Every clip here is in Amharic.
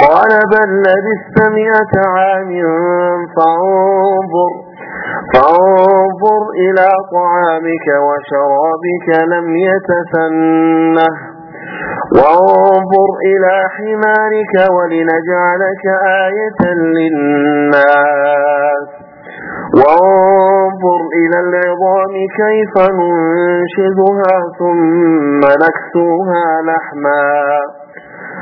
قال بل لبثت مئة عام فانظر فانظر إلى طعامك وشرابك لم يتسنه. وانظر إلى حمارك ولنجعلك آية للناس. وانظر إلى العظام كيف ننشدها ثم نكسوها لحما.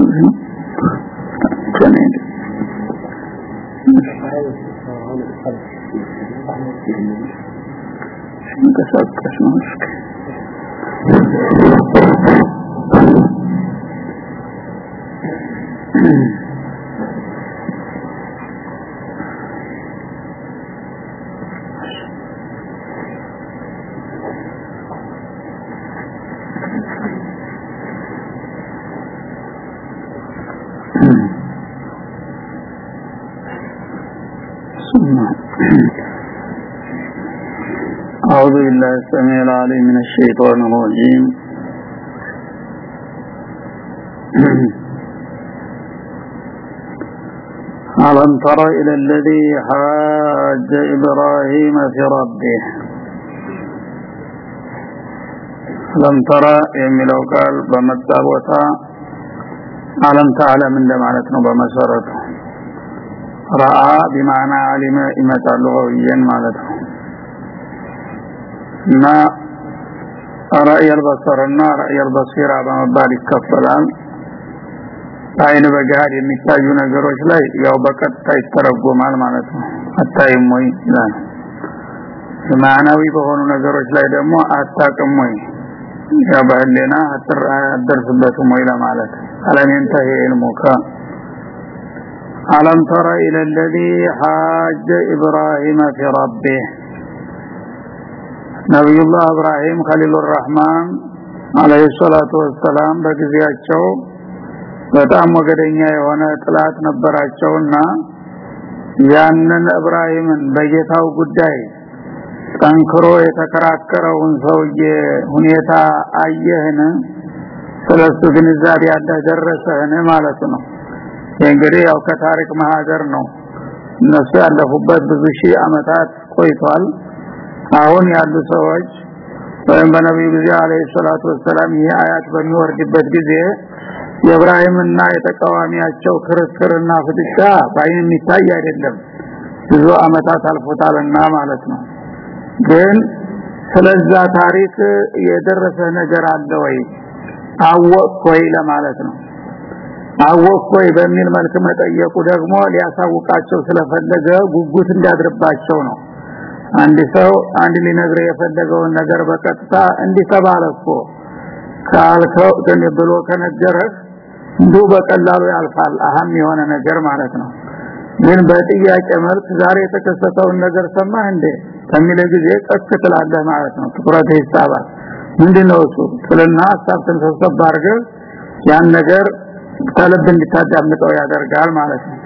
ሁሉ ተነደ Mm-hmm. أعوذ بالله السميع العليم من الشيطان الرجيم ألم تر إلى الذي حاج إبراهيم في ربه ألم ترى የሚለው ቃል በመጣ ቦታ አለም ተዓለም እንደማለት ነው በመሰረቱ ረአ ቢማዕና አሊመ ይመጣሉ ሆይን ማለት ነው እና ረእይ አልበሰርና ረእይ አልበሲራ በመባል ይከፈላል አይን በገሃድ የሚታዩ ነገሮች ላይ ያው በቀጥታ ይተረጎማል ማለት ነው አታይም ወይ ይላል ማዕናዊ በሆኑ ነገሮች ላይ ደግሞ አታቅም ወይ ያው በህሌና አትደርስበትም ወይ ለማለት አለም ينتهي علمك ألم تر إلى الذي حاج إبراهيم في ربه نبي الله إبراهيم خليل الرحمن عليه الصلاة والسلام በጊዜያቸው በጣም ወገደኛ የሆነ ጥላት ነበራቸውና ያንን እብራሂምን በጌታው ጉዳይ ጠንክሮ የተከራከረውን ሰውዬ ሁኔታ አየህን ስለሱ ግንዛቤ ያለህ ደረሰህን ማለት ነው እንግዲህ ያው ከታሪክ ማህደር ነው እነሱ ያለፉበት ብዙ ሺህ አመታት ቆይቷል አሁን ያሉ ሰዎች ወይም በነቢዩ ጊዜ አለይሂ ሰላቱ ወሰላም ይህ አያት በሚወርድበት ጊዜ የእብራሂምና የተቃዋሚያቸው ክርክርና ፍጥጫ ባይን የሚታይ አይደለም። ብዙ አመታት አልፎታልና ማለት ነው። ግን ስለዛ ታሪክ የደረሰ ነገር አለ ወይ? አወቅ ለማለት ነው። አወቅ በሚል መልክ መጠየቁ ደግሞ ሊያሳውቃቸው ስለፈለገ ጉጉት እንዲያድርባቸው ነው አንድ ሰው አንድ ሊነግር የፈለገውን ነገር በቀጥታ እንዲተባለ እኮ ካልከው ብሎ ከነገረህ እንዱ በቀላሉ ያልፋል። አህም የሆነ ነገር ማለት ነው። ግን በጥያቄ መልክ ዛሬ የተከሰተውን ነገር ሰማህ እንዴ? ከሚለ ጊዜ ቀስ ትላለህ ማለት ነው። ትኩረት ይሳባል። ምንድነው እሱ? ትልና ሀሳብትን ሰብሰብ አድርገህ ያን ነገር ከልብ እንድታዳምጠው ያደርጋል ማለት ነው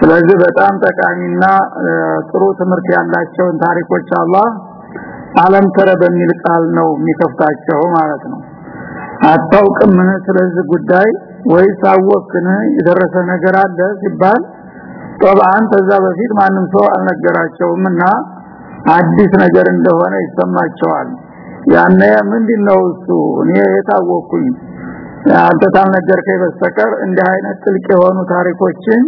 ስለዚህ በጣም ጠቃሚና ጥሩ ትምህርት ያላቸውን ታሪኮች አላህ አለም ተረ በሚል ቃል ነው የሚከፍታቸው ማለት ነው። አታውቅም ስለዚህ ጉዳይ ወይስ አወቅን የደረሰ ነገር አለ ሲባል ጠብአን ከዛ በፊት ማንም ሰው አልነገራቸውምና አዲስ ነገር እንደሆነ ይሰማቸዋል። ያነ ምንድነው እሱ? እኔ የታወቅኩኝ። አንተ ታልነገርከኝ በስተቀር እንዲህ አይነት ጥልቅ የሆኑ ታሪኮችን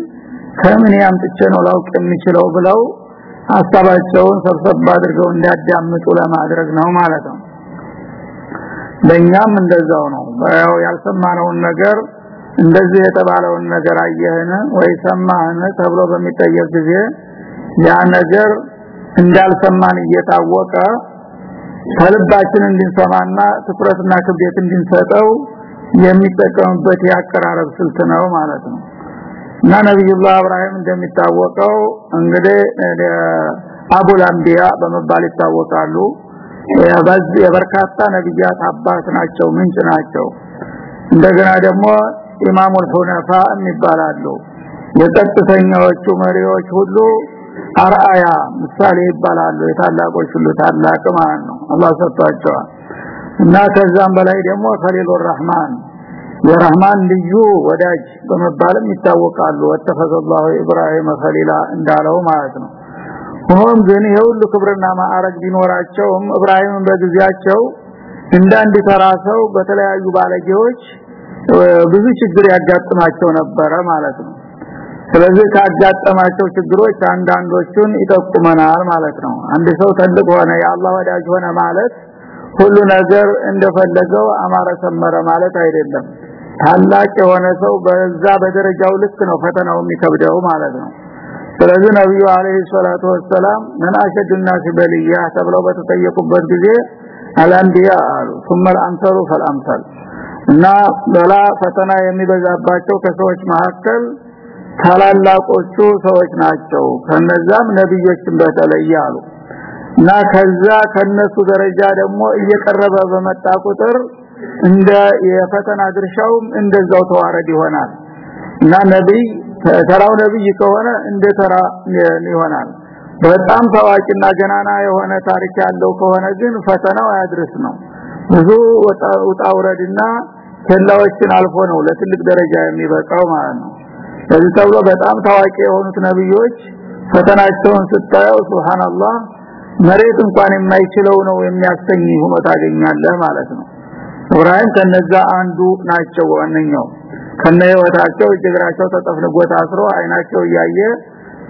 ከምን ያምጥቼ ነው ላውቅ የሚችለው ብለው ሀሳባቸውን ሰብሰብ አድርገው እንዲያዳምጡ ለማድረግ ነው ማለት ነው። ለኛም እንደዛው ነው። ያው ያልሰማነውን ነገር እንደዚህ የተባለውን ነገር አየህን ወይ ሰማህን ተብሎ በሚጠየቅ ጊዜ ያ ነገር እንዳልሰማን እየታወቀ ከልባችን እንድንሰማና ትኩረትና ክብደት እንድንሰጠው የሚጠቀምበት ያቀራረብ ስልት ነው ማለት ነው እና ነብዩላህ ኢብራሂም እንደሚታወቀው እንግዲህ አቡል አንቢያ በመባል ይታወቃሉ። የበርካታ ነብያት አባት ናቸው ምንጭ ናቸው። እንደገና ደግሞ ኢማሙል ሁነፋ የሚባላሉ የቀጥተኛዎቹ መሪዎች ሁሉ አርአያ ምሳሌ ይባላሉ። የታላቆች ሁሉ ታላቅ ማለት ነው። አላህ ሰጥቷቸዋል። እና ከዛም በላይ ደግሞ ከሊሉ ረህማን የረህማን ልዩ ወዳጅ በመባልም ይታወቃሉ። ወተፈዘላሁ ኢብራሂም ከሊላ እንዳለው ማለት ነው። ሆኖም ግን የሁሉ ክብርና ማዕረግ ቢኖራቸውም ኢብራሂም በጊዜያቸው እንዳንድ ተራ በተለያዩ ባለጌዎች ብዙ ችግር ያጋጥማቸው ነበረ ማለት ነው። ስለዚህ ካጋጠማቸው ችግሮች አንዳንዶቹን ይጠቁመናል ማለት ነው። አንድ ሰው ትልቅ ሆነ የአላህ ወዳጅ ሆነ ማለት ሁሉ ነገር እንደፈለገው አማረ ሰመረ ማለት አይደለም ታላቅ የሆነ ሰው በዛ በደረጃው ልክ ነው ፈተናው የሚከብደው ማለት ነው ስለዚህ ነብዩ አለይሂ ሰላቱ ወሰላም ምን አሸድ الناس በልያ ተብለው በተጠየቁበት ጊዜ አልአንቢያ አሉ ثم الامثل فالامثل እና በላ ፈተና የሚበዛባቸው ከሰዎች መካከል ታላላቆቹ ሰዎች ናቸው ከነዛም ነብዮችን በተለይ አሉ እና ከዛ ከነሱ ደረጃ ደግሞ እየቀረበ በመጣ ቁጥር እንደ የፈተና ድርሻውም እንደዛው ተዋረድ ይሆናል። እና ነብይ ተራው ነብይ ከሆነ እንደ ተራ ይሆናል። በጣም ታዋቂና ገናና የሆነ ታሪክ ያለው ከሆነ ግን ፈተናው ያድርስ ነው ብዙ ውጣ ውረድና ከላዎችን አልፎ ነው ለትልቅ ደረጃ የሚበቃው ማለት ነው። ስለዚህ ተብሎ በጣም ታዋቂ የሆኑት ነብዮች ፈተናቸውን ስታየው ሱብሃንአላህ መሬት እንኳን የማይችለው ነው የሚያሰኝ ሆኖ ታገኛለህ ማለት ነው ኢብራሂም ከነዛ አንዱ ናቸው ዋነኛው። ከነ ህይወታቸው እግራቸው ተጠፍንጎ ታስሮ አይናቸው እያየ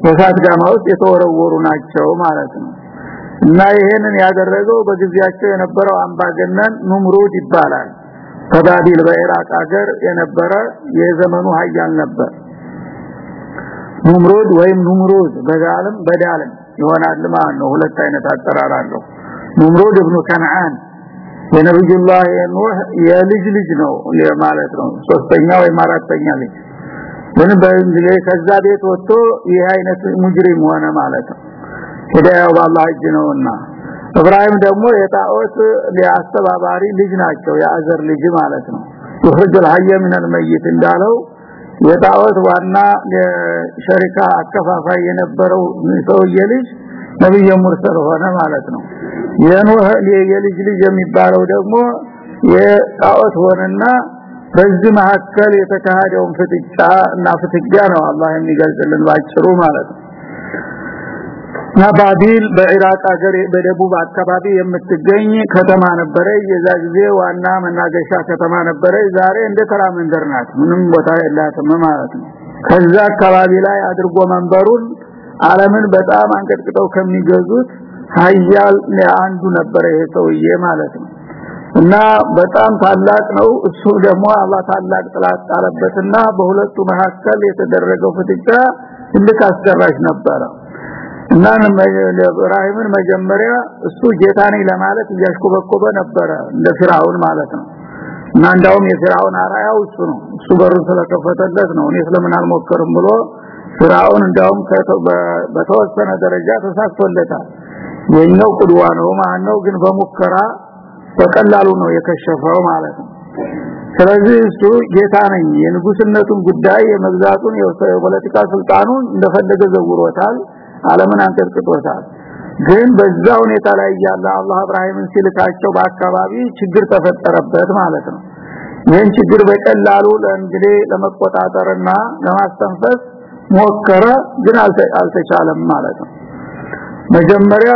በሳት ጋማ የተወረወሩ ናቸው ማለት ነው። እና ይሄንን ያደረገው በጊዜያቸው የነበረው አምባገነን ኑምሩድ ይባላል። ከባቢል በኢራቅ ሀገር የነበረ የዘመኑ ሀያል ነበር። ኑምሩድ ወይም ኑምሩድ በዛልም በዳልም ይሆናል ማለት ነው። ሁለት አይነት አጠራር አለው። ኑምሩድ ኢብኑ ከነዓን የነብዩላህ የኖህ የልጅ ልጅ ነው ማለት ነው። ሶስተኛ ወይም ልጅ ምን በእንግሊዝ ከዛ ቤት ወጥቶ ይህ አይነት ሙጅሪም ሆነ ማለት ነው። ሄዳው ባላህ እጅ ነውና። ኢብራሂም ደግሞ የጣዖት ሊያስተባባሪ ልጅ ናቸው የአዘር ልጅ ማለት ነው። ይخرجል ሀየ من الميت እንዳለው የጣዖት ዋና ሸሪካ አከፋፋይ የነበረው ሰውዬ ልጅ ነብዩ ሙርሰል ሆነ ማለት ነው። የኖህ የልጅ ልጅ የሚባለው ደግሞ የጣዖት ሆነና በዚህ መካከል የተካሄደውን ፍጥጫ እና ፍትጋ ነው አላህ የሚገልጽልን ባጭሩ ማለት ነው። ናባቢል በኢራቅ ሀገር በደቡብ አካባቢ የምትገኝ ከተማ ነበረ የዛ ጊዜ ዋና መናገሻ ከተማ ነበረ ዛሬ እንደ ተራ መንደር ናት። ምንም ቦታ የላትም ማለት ነው። ከዛ አካባቢ ላይ አድርጎ መንበሩን ዓለምን በጣም አንቀጥቅጠው ከሚገዙት ሀያል አንዱ ነበረ ይሄ ሰውዬ ማለት ነው። እና በጣም ታላቅ ነው። እሱ ደግሞ አላህ ታላቅ ጥላት ጣለበትና በሁለቱ መካከል የተደረገው ፍጥጫ ትልቅ አስደራሽ ነበረ። እና ኢብራሂምን መጀመሪያ እሱ ጌታ ነኝ ለማለት እያሽኮበኮበ ነበረ እንደ ፍራውን ማለት ነው። እና እንዳውም የፍራውን አራያው እሱ ነው። እሱ በሩን ስለከፈተለት ነው እኔ ስለምን አልሞከርም ብሎ ፍራውን እንዳውም በተወሰነ ደረጃ ተሳክቶለታል። የኛው ቁድዋ ነው። ማን ነው ግን በሙከራ በቀላሉ ነው የከሸፈው ማለት ነው። ስለዚህ እሱ ጌታ ነኝ። የንጉስነቱን ጉዳይ የመግዛቱን የፖለቲካ ስልጣኑን እንደፈለገ ዘውሮታል ዓለምን አንቀጥቅጦታል። ግን በዛ ሁኔታ ላይ ያለ አላህ ኢብራሂምን ሲልካቸው በአካባቢ ችግር ተፈጠረበት ማለት ነው። ይህን ችግር በቀላሉ ለእንግዲህ ለመቆጣጠርና ለማስተንፈስ ሞከረ ግን አልተቻለም ማለት ነው። መጀመሪያ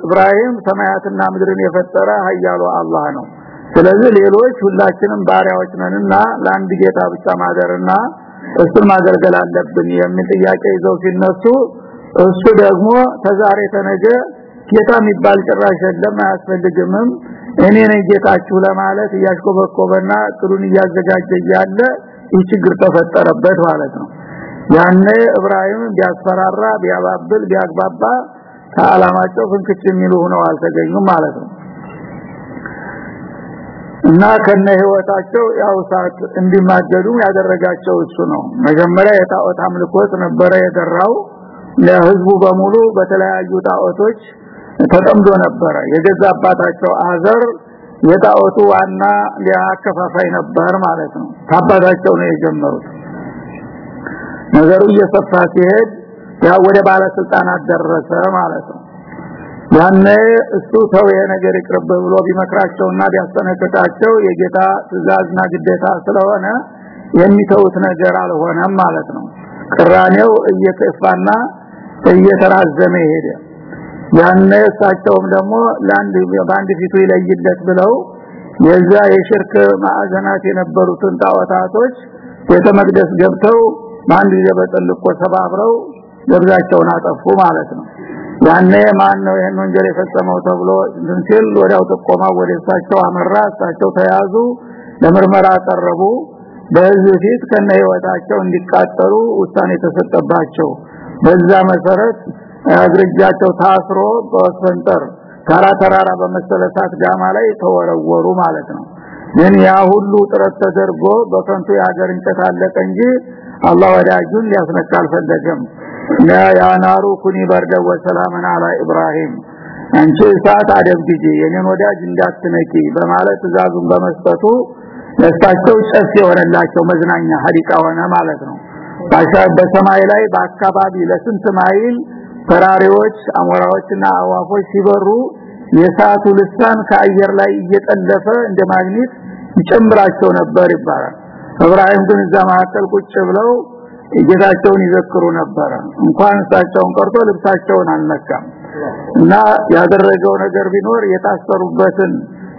ኢብራሂም ሰማያትና ምድርን የፈጠረ ኃያሉ አላህ ነው። ስለዚህ ሌሎች ሁላችንም ባሪያዎች ነንና ለአንድ ጌታ ብቻ ማደርና እሱን ማገልገል አለብን የሚል ጥያቄ ይዘው ሲነሱ እሱ ደግሞ ተዛሬ ተነገ ጌታ የሚባል ጭራሽ የለም አያስፈልግምም እኔ ነኝ ጌታችሁ ለማለት እያሽኮበኮበና ጥሩን እያዘጋጀ ያለ ይህ ችግር ተፈጠረበት ማለት ነው ያኔ ኢብራሂም ቢያስፈራራ ቢያባብል ቢያግባባ ከአላማቸው ፍንክች የሚሉ ሆነው አልተገኙም ማለት ነው። እና ከነ ህይወታቸው ያው ሳት እንዲማገዱ ያደረጋቸው እሱ ነው። መጀመሪያ የጣዖት አምልኮት ነበረ የደራው ለህዝቡ በሙሉ በተለያዩ ጣዖቶች ተጠምዶ ነበረ። የገዛ አባታቸው አዘር የጣዖቱ ዋና ሊያከፋፋይ ነበር ማለት ነው። ታባታቸው ነው የጀመሩት ነገሩ እየሰፋ ሲሄድ ያ ወደ ባለስልጣናት ደረሰ ማለት ነው። ያኔ እሱ ተው ይሄ ነገር ይቅርብ ብሎ ቢመክራቸውና ቢያስጠነቅቃቸው የጌታ ትእዛዝና ግዴታ ስለሆነ የሚተውት ነገር አልሆነም ማለት ነው። ቅራኔው እየከፋና እየተራዘመ ሄደ። ያኔ እሳቸውም ደግሞ ለአንድ በአንድ ፊቱ ይለይለት ብለው የዛ የሽርክ ማዕዘናት የነበሩትን ጣዖታቶች ቤተ መቅደስ ገብተው በአንድ ጊዜ በጥልቆ ሰባብረው ገብዛቸውን አጠፉ ማለት ነው። ያኔ ማን ነው ይሄን ወንጀል የፈጸመው ተብሎ እንሲል ወዲያው ተቆማ ወደ እሳቸው አመራ እሳቸው ተያዙ ለምርመራ ቀረቡ። በህዝብ ፊት ከነ ህይወታቸው እንዲቃጠሉ ውሳኔ ተሰጠባቸው። በዛ መሰረት እግርጃቸው ታስሮ በወሰንጠር ታራ ተራራ በመሰለሳት ጋማ ላይ ተወረወሩ ማለት ነው። ግን ያ ሁሉ ጥረት ተደርጎ በከንቱ የሀገር እንጨት አለቀ እንጂ አላህ ወዳጁን ሊያስነካ አልፈለገም። ያ ናሩ ኩኒ በርደ ወሰላምን አላ ኢብራሂም። አንቺ እሳት አደብግጂ የኔን ወዳጅ እንዳትነቂ በማለት ትእዛዙን በመስጠቱ ለሳቸው ጨስ የሆነላቸው መዝናኛ ሀዲቃ ሆነ ማለት ነው። በሰማይ ላይ በአካባቢ ለስንት ማይል ተራሪዎች አሞራዎችና አዋፎች ሲበሩ የሳቱ ልሳን ከአየር ላይ እየጠለፈ እንደ ማግኔት ይጨምራቸው ነበር ይባላል ኢብራሂም ግን እዛ መካከል ቁጭ ብለው ጌታቸውን ይዘክሩ ነበር እንኳን እሳቸውን ቀርቶ ልብሳቸውን አልነካም። እና ያደረገው ነገር ቢኖር የታሰሩበትን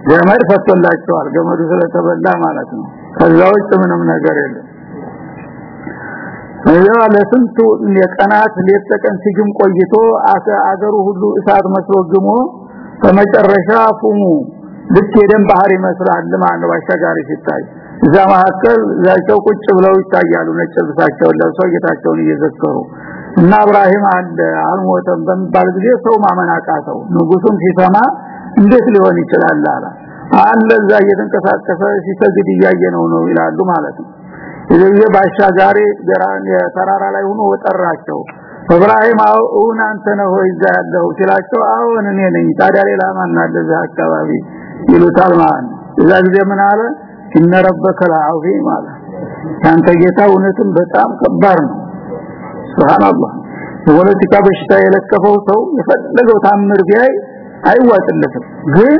ገመድ ፈቶላቸዋል። ገመዱ ስለተበላ ማለት ነው። ከዛ ውጭ ምንም ነገር የለም። እዛ ለስንቱ የቀናት ሌት ተቀን ሲግም ቆይቶ አገሩ ሁሉ እሳት መስሎ ግሞ በመጨረሻ ፉሙ ልክ የደም ባህር ይመስላል። ማለት ነው አሻጋሪ ሲታይ እዛ መካከል ዛቸው ቁጭ ብለው ይታያሉ። ነጭ ልብሳቸውን ለብሰው ጌታቸውን እየዘከሩ እና እብራሂም አለ አልሞተም በሚባል ጊዜ ሰው ማመን አቃተው። ንጉሱም ሲሰማ እንዴት ሊሆን ይችላል አለ። አለ እዛ እየተንቀሳቀሰ ሲሰግድ እያየ ነው ነው ይላሉ ማለት ነው። ይሄ ባሻጋሪ የተራራ ላይ ሆኖ ወጠራቸው። እብራሂም አሁን አንተ ወይ እዛ ያለው ሲላቸው አሁን እኔ ነኝ። ታዲያ ሌላ ማን አለ እዛ አካባቢ? ይሉታል ማለት ነው። እዛ ጊዜ ምን አለ እነ ረበከ አለ ያንተ ጌታ እውነትም በጣም ከባድ ነው። ሱብሃንአላህ። የፖለቲካ በሽታ የለከፈው ሰው የፈለገው ታምር ቢያይ አይዋጥለትም። ግን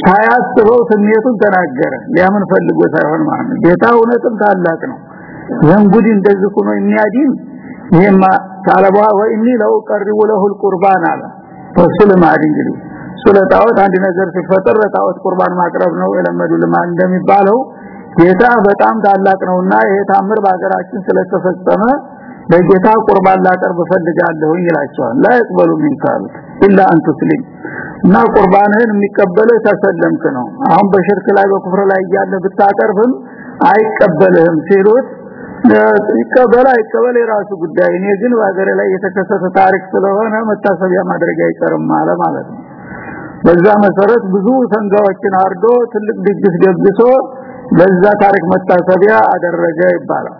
ሳያስበው ስሜቱን ተናገረ። ሊያምን ፈልጎ ሳይሆን ማለት ጌታ እውነትም ታላቅ ነው። ይህን ጉድ እንደዚህ ሆኖ የሚያዲን ይሄማ ታለባ ወይኒ ለው ቀርቡ ለሁል ቁርባን አለ። ተስል ማድ እንግዲህ ስለታውት አንድ ነገር ሲፈጠር ለታውት ቁርባን ማቅረብ ነው የለመዱ ልማድ እንደሚባለው ጌታ በጣም ታላቅ ነውና ይሄ ታምር በአገራችን ስለተፈጸመ ለጌታ ቁርባን ላቀርብ ፈልጋለሁ ይላቸዋል። ላ ይቅበሉ ሚንካል ኢላ አንተ ስሊም እና ቁርባንህን የሚቀበለው ተሰለምክ ነው። አሁን በሽርክ ላይ በኩፍር ላይ ያለ ብታቀርብም አይቀበልህም ሲሉት ይቀበል አይቀበል የራሱ ጉዳይ። እኔ ግን በአገሬ ላይ የተከሰተ ታሪክ ስለሆነ መታሰቢያ ማድረግ አይቀርም ማለት ነው በዛ መሰረት ብዙ ሰንጋዎችን አርዶ ትልቅ ድግስ ደግሶ ለዛ ታሪክ መታሰቢያ አደረገ ይባላል።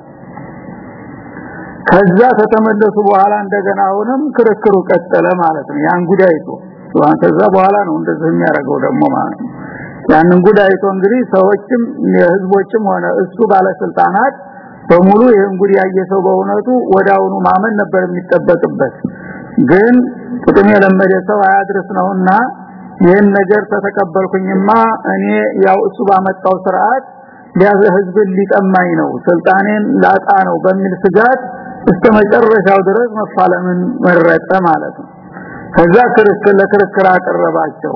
ከዛ ከተመለሱ በኋላ እንደገና አሁንም ክርክሩ ቀጠለ ማለት ነው። ያን ጉዳይቶ ከዛ በኋላ ነው እንደዚህ የሚያደርገው ደግሞ ማለት ነው። ያንን እንግዲህ ሰዎችም የህዝቦችም ሆነ እሱ ባለስልጣናት በሙሉ ይህን ጉድ ያየ ሰው በእውነቱ ወዳውኑ ማመን ነበር የሚጠበቅበት። ግን ጥቅም የለመደ ሰው አያድርስ ነውና ይህን ነገር ተተቀበልኩኝማ እኔ ያው እሱ ባመጣው ስርዓት ህዝብ ሊጠማኝ ነው ስልጣኔን ላጣ ነው በሚል ስጋት እስከመጨረሻው ድረስ መፋለምን መረጠ ማለት ነው። ከዛ ክርክር ለክርክር አቀረባቸው።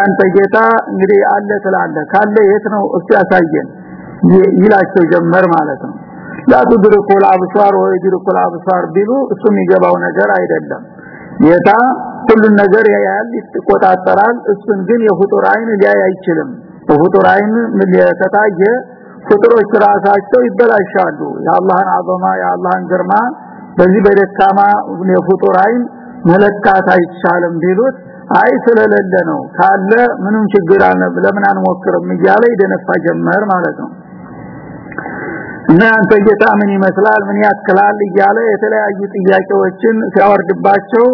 አንተ ጌታ እንግዲህ አለ ትላለ ካለ የት ነው? እሱ ያሳየን ይላቸው ጀመር ማለት ነው። ላቱ ድርኩል አብሷር ወይ ድርኩል አብሷር ቢሉ እሱም ይገባው ነገር አይደለም። ጌታ ሁሉን ነገር ያያል ይቆጣጠራል። እሱን ግን የፍጡር አይን ሊያይ አይችልም። በፍጡር አይን ከታየ ፍጡሮች ራሳቸው ይበላሻሉ። የአላህን አዘማ የአላህን ግርማ በዚህ በደካማ የፍጡር አይን መለካት አይቻልም ቢሉት አይ ስለሌለ ነው ካለ ምንም ችግር አለ ለምን አንሞክርም እያለ ይደነፋ ጀመር ማለት ነው። እና አንተ ጌታ ምን ይመስላል ምን ያክላል እያለ የተለያዩ ጥያቄዎችን ሲያወርድባቸው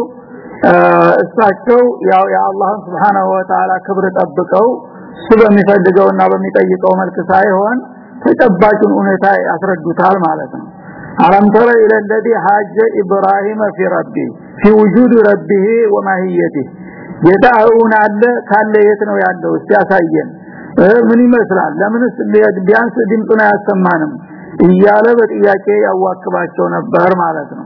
እሳቸው ያው የአላህን Subhanahu Wa Ta'ala ክብር ጠብቀው እሱ በሚፈልገውና በሚጠይቀው መልክ ሳይሆን ተጨባጩን ሁኔታ ያስረዱታል ማለት ነው አለም ተረ ኢለ الذي حاج ابراهيم في ربه في وجود ربه وماهيته ጌታ እውን አለ ካለ የት ነው ያለው ሲያሳየን ምን ይመስላል ለምንስ ቢያንስ ድምፁን አያሰማንም እያለ በጥያቄ ያዋክባቸው ነበር ማለት ነው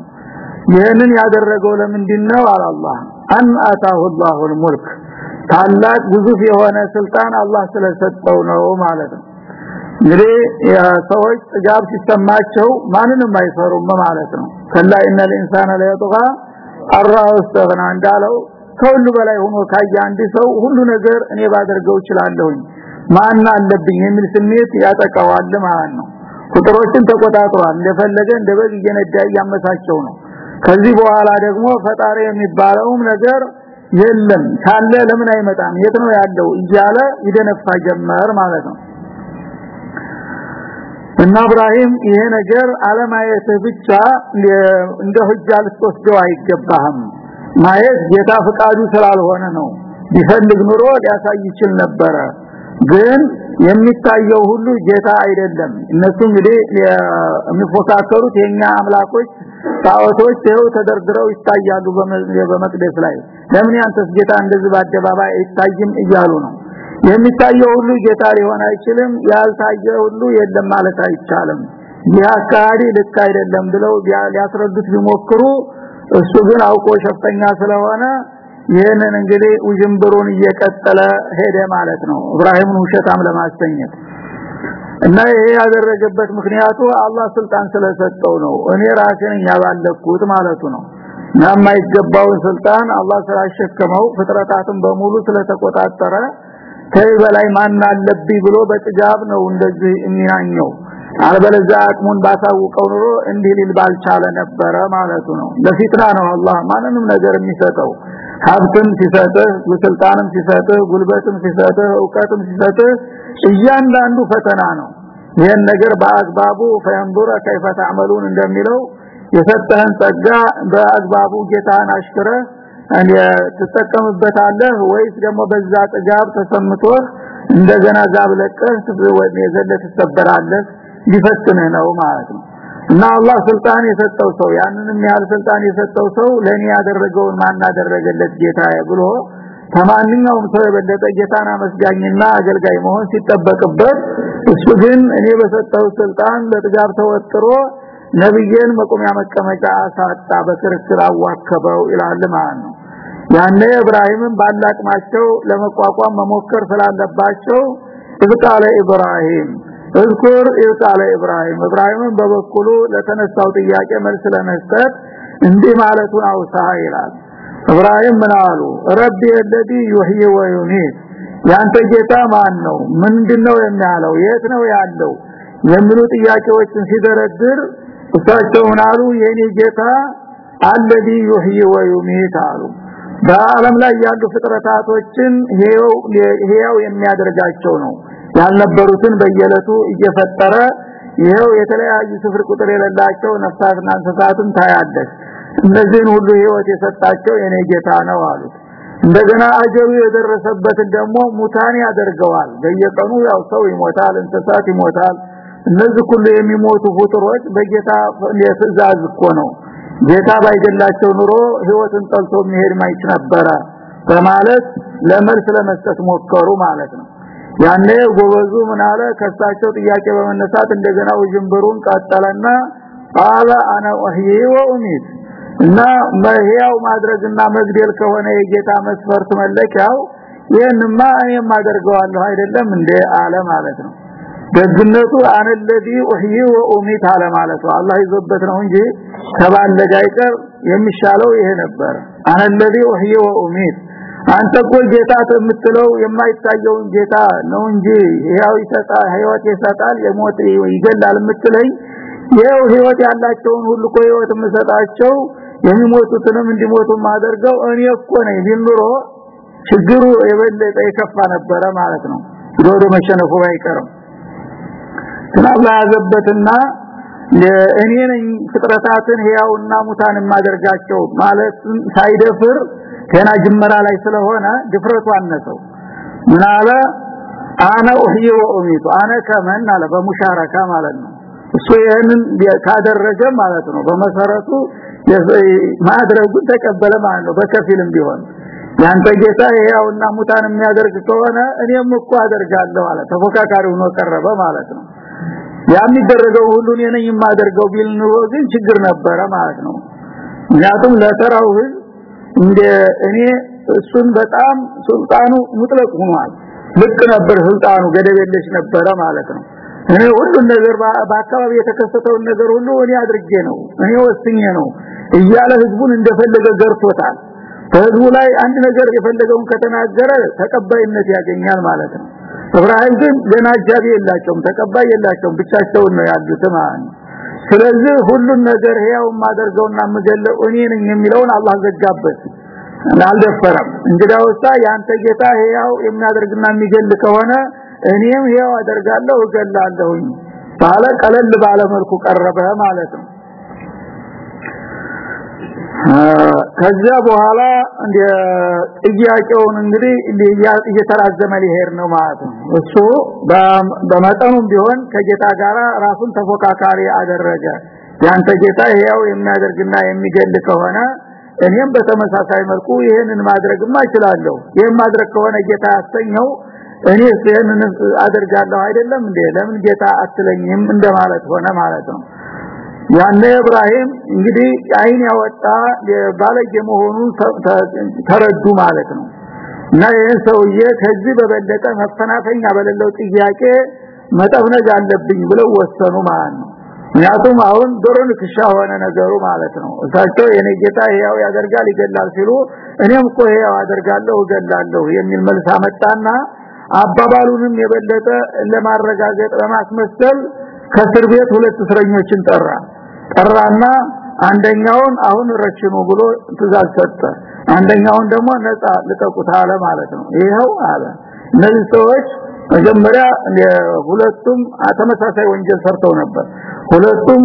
ይህንን ያደረገው ለምንድን ነው አላህ። አን አላሁል ሙልክ። ታላቅ ግዙፍ የሆነ ስልጣን አላህ ስለሰጠው ነው ማለት ነው። እንግዲህ ሰዎች ጥጋብ ሲሰማቸው ማንንም አይፈሩም ማለት ነው። ከላ ኢነል ኢንሳነ አራው ስተግና እንዳለው ከሁሉ በላይ ሆኖ ካየ አንድ ሰው ሁሉ ነገር እኔ ባደርገው እችላለሁኝ ማን አለብኝ የሚል ስሜት ያጠቃዋል ማለት ነው። ቁጥሮችን ተቆጣጥሯል። እንደፈለገ እንደበግ እየነዳ ያመሳቸው ነው። ከዚህ በኋላ ደግሞ ፈጣሪ የሚባለውም ነገር የለም። ካለ ለምን አይመጣም? የት ነው ያለው? እያለ ይደነፋ ጀመር ማለት ነው። እና ኢብራሂም ይሄ ነገር አለማየት ብቻ እንደ ሁጃ ልትወስደው አይገባህም። ማየት ጌታ ፍቃዱ ስላልሆነ ነው። ቢፈልግ ኑሮ ሊያሳይ ይችል ነበረ። ግን የሚታየው ሁሉ ጌታ አይደለም። እነሱ እንግዲህ የሚፎካከሩት የኛ አምላኮች ታወቶች ይኸው ተደርድረው ይታያሉ በመቅደስ ላይ። ለምን ያንተስ ጌታ እንደዚህ በአደባባይ አይታይም እያሉ ነው? የሚታየው ሁሉ ጌታ ሊሆን አይችልም ያልታየ ሁሉ የለም ማለት አይቻልም። ይህ አካሄድ ልክ አይደለም ብለው ሊያስረዱት ቢሞክሩ እሱ ግን አውቆ ሸፈኛ ስለሆነ ይህንን እንግዲህ ውጅንብሩን እየቀጠለ ሄደ ማለት ነው። ኢብራሂምን ውሸታም ለማስተኘት እና ይሄ ያደረገበት ምክንያቱ አላህ ስልጣን ስለሰጠው ነው። እኔ ራሴን ያባለኩት ማለቱ ነው። የማይገባውን ስልጣን አላህ ስላሸከመው ፍጥረታትን በሙሉ ስለተቆጣጠረ ከይ በላይ ማን አለብኝ ብሎ በጥጋብ ነው እንደዚህ የሚናኘው አልበለዛ አቅሙን ባሳውቀው ኑሮ እንዲህ ሊል ባልቻለ ነበረ ማለቱ ነው። ለፊትና ነው አላህ ማንንም ነገር የሚሰጠው። ሀብትም ሲሰጥህ ስልጣንም ሲሰጥህ ጉልበትም ሲሰጥህ እውቀትም ሲሰጥህ እያንዳንዱ ፈተና ነው። ይሄን ነገር በአግባቡ ፈንዱረ كيف تعملون እንደሚለው የሰጠህን ጸጋ በአግባቡ ጌታን አሽከረ አንዴ ትጠቀምበታለህ ወይስ ደግሞ በዛ ጥጋብ ተሰምቶ እንደገና ዛብ ለቀህ የዘለ ትሰበራለህ? ሊፈትንህ ነው ማለት ነው። እና አላህ ስልጣን የሰጠው ሰው ያንንም ያህል ስልጣን የሰጠው ሰው ለኔ ያደረገውን ማን አደረገለት ጌታዬ ብሎ ከማንኛውም ሰው የበለጠ ጌታን አመስጋኝና አገልጋይ መሆን ሲጠበቅበት እሱ ግን እኔ በሰጠው ስልጣን ለጥጋብ ተወጥሮ ነብዬን መቆሚያ መቀመጫ አሳጣ በክርክር አዋከበው ይላል ማለት ነው። ያኔ ኢብራሂምን ባላቅማቸው ለመቋቋም መሞከር ስላለባቸው እዝቃለ ኢብራሂም እዝኩር ኢብቃለ ኢብራሂም። ኢብራሂምን በበኩሉ ለተነሳው ጥያቄ መልስ ለመስጠት እንዲህ ማለቱን አውሳ ይላል ኢብራሂም ምን አሉ ረቢ الذي يحيي ويميت ያንተ ጌታ ማን ነው ምንድነው የሚያለው የት ነው ያለው የሚሉ ጥያቄዎችን ሲደረድር እሳቸው ምን አሉ የኔ ጌታ الذي يحيي ويميت አሉ በአለም ላይ ያሉ ፍጥረታቶችን ይሄው የሚያደርጋቸው ነው ያልነበሩትን በየለቱ እየፈጠረ ይሄው የተለያዩ ስፍር ቁጥር የሌላቸው ነፍሳትና እንስሳትን ታያለህ እነዚህን ሁሉ ህይወት የሰጣቸው የኔ ጌታ ነው አሉት። እንደገና አጀሩ የደረሰበትን ደግሞ ሙታን ያደርገዋል። በየቀኑ ያው ሰው ይሞታል እንስሳት ይሞታል። እነዚህ ሁሉ የሚሞቱ ፍጡሮች በጌታ የትእዛዝ እኮ ነው። ጌታ ባይገላቸው ኑሮ ህይወትን ጠልቶ መሄድ ማይች ነበረ በማለት ለመልስ ለመስጠት ሞከሩ ማለት ነው። ያኔ ጎበዙ ምን አለ? ከሳቸው ጥያቄ በመነሳት እንደገና ውጅንብሩን ቀጠለና ቃለ አነ ወህይ ወኡሚት እና መህያው ማድረግና መግደል ከሆነ የጌታ መስፈርት መለኪያው ይህንማ እኔም አደርገዋለሁ አይደለም እንደ አለ ማለት ነው ደግነቱ አነ الذي احيي واميت አለ ማለት ነው አላህ ይዞበት ነው እንጂ ከባለጋ አይቀር የሚሻለው ይሄ ነበር አነ الذي احيي واميت አንተ እኮ ጌታ የምትለው የማይታየውን ጌታ ነው እንጂ ያው ይሰጣል ህይወት ይሰጣል የሞት ይገላል የምትለኝ ይሄው ህይወት ያላቸውን ሁሉ እኮ ህይወት የምሰጣቸው የሚሞቱትንም እንዲሞቱ ማደርገው እኔ እኮ ነኝ ቢኖሮ ችግሩ የበለጠ የከፋ ነበረ ማለት ነው። ዶዶ መሸነፉ አይቀርም ተናብላ ያዘበትና እኔ ነኝ ፍጥረታትን ህያውና ሙታን ማደርጋቸው ማለት ሳይደፍር ገና ጅመራ ላይ ስለሆነ ድፍረቱ አነሰው። ምን አለ? አነ ኡህይ ወኡሚቱ አነ ከመን አለ በሙሻረካ ማለት ነው። እሱ ይሄንን ካደረገ ማለት ነው በመሰረቱ ማድረጉ ተቀበለ ማለት ነው። በከፊልም ቢሆን ያንተ ጌታ ያውና ሙታን የሚያደርግ ከሆነ እኔም እኮ አደርጋለሁ አለ። ተፎካካሪ ሆኖ ቀረበ ማለት ነው። የሚደረገው ሁሉ እኔ ነኝ የማደርገው ቢል ኑሮ ግን ችግር ነበረ ማለት ነው። ምክንያቱም ለተራው እንደ እኔ እሱን በጣም ሱልጣኑ ሙጥለቅ ሆኗል። ልክ ነበር ሱልጣኑ ገደብ የለሽ ነበረ ማለት ነው እኔ ሁሉ ነገር በአካባቢ የተከሰተውን ነገር ሁሉ እኔ አድርጌ ነው እኔ ወስኜ ነው እያለ ህዝቡን እንደፈለገ ገርቶታል። ህዝቡ ላይ አንድ ነገር የፈለገውን ከተናገረ ተቀባይነት ያገኛል ማለት ነው። ኢብራሂም ግን ገና አጃቢ የላቸውም ተቀባይ የላቸውም ብቻቸውን ነው ያሉት ማለት ስለዚህ ሁሉን ነገር ያው ማደርገውና ምገለው እኔ ነኝ የሚለውን አላህ ዘጋበት። አልደፈረም። እንግዳውሳ ያንተ ጌታ ያው የሚያደርግና የሚገል ከሆነ እኔም ያው አደርጋለሁ እገላለሁኝ። ባለ ቀለል ባለ መልኩ ቀረበ ማለት ነው። ከዛ በኋላ እንደ ጥያቄውን እንግዲህ እየተራዘመ ሊሄድ ነው ማለት ነው። እሱ በመጠኑም ቢሆን ከጌታ ጋር ራሱን ተፎካካሪ አደረገ። ያንተ ጌታ ያው የሚያደርግና የሚገል ከሆነ እኔም በተመሳሳይ መልኩ ይሄንን ማድረግማ እችላለሁ። ይሄን ማድረግ ከሆነ ጌታ ያሰኘው እኔ ይሄንን አደርጋለሁ አይደለም እንዴ? ለምን ጌታ አትለኝም? እንደማለት ሆነ ማለት ነው። ያነ ኢብራሂም እንግዲህ አይን ያወጣ ባለጌ መሆኑን ተረዱ ማለት ነው። እና ይህን ሰውዬ ከዚህ በበለጠ መፈናፈኛ በሌለው ጥያቄ መጠፍነግ አለብኝ ብለው ወሰኑ ማለት ነው። ምክንያቱም አሁን ዶሮን ክሻ ሆነ ነገሩ ማለት ነው። እሳቸው የኔ ጌታ ያው ያደርጋል ይገላል ሲሉ እኔም እኮ ያው አደርጋለሁ እገላለሁ የሚል መልስ አመጣና አባባሉንም የበለጠ ለማረጋገጥ ለማስመሰል ከእስር ቤት ሁለት እስረኞችን ጠራ። ጠራና አንደኛውን አሁን ረሽኑ ብሎ ትእዛዝ ሰጠ። አንደኛውን ደግሞ ነፃ ልቀቁት አለ ማለት ነው። ይሄው አለ። እነዚህ ሰዎች መጀመሪያ ሁለቱም ተመሳሳይ ወንጀል ሰርተው ነበር። ሁለቱም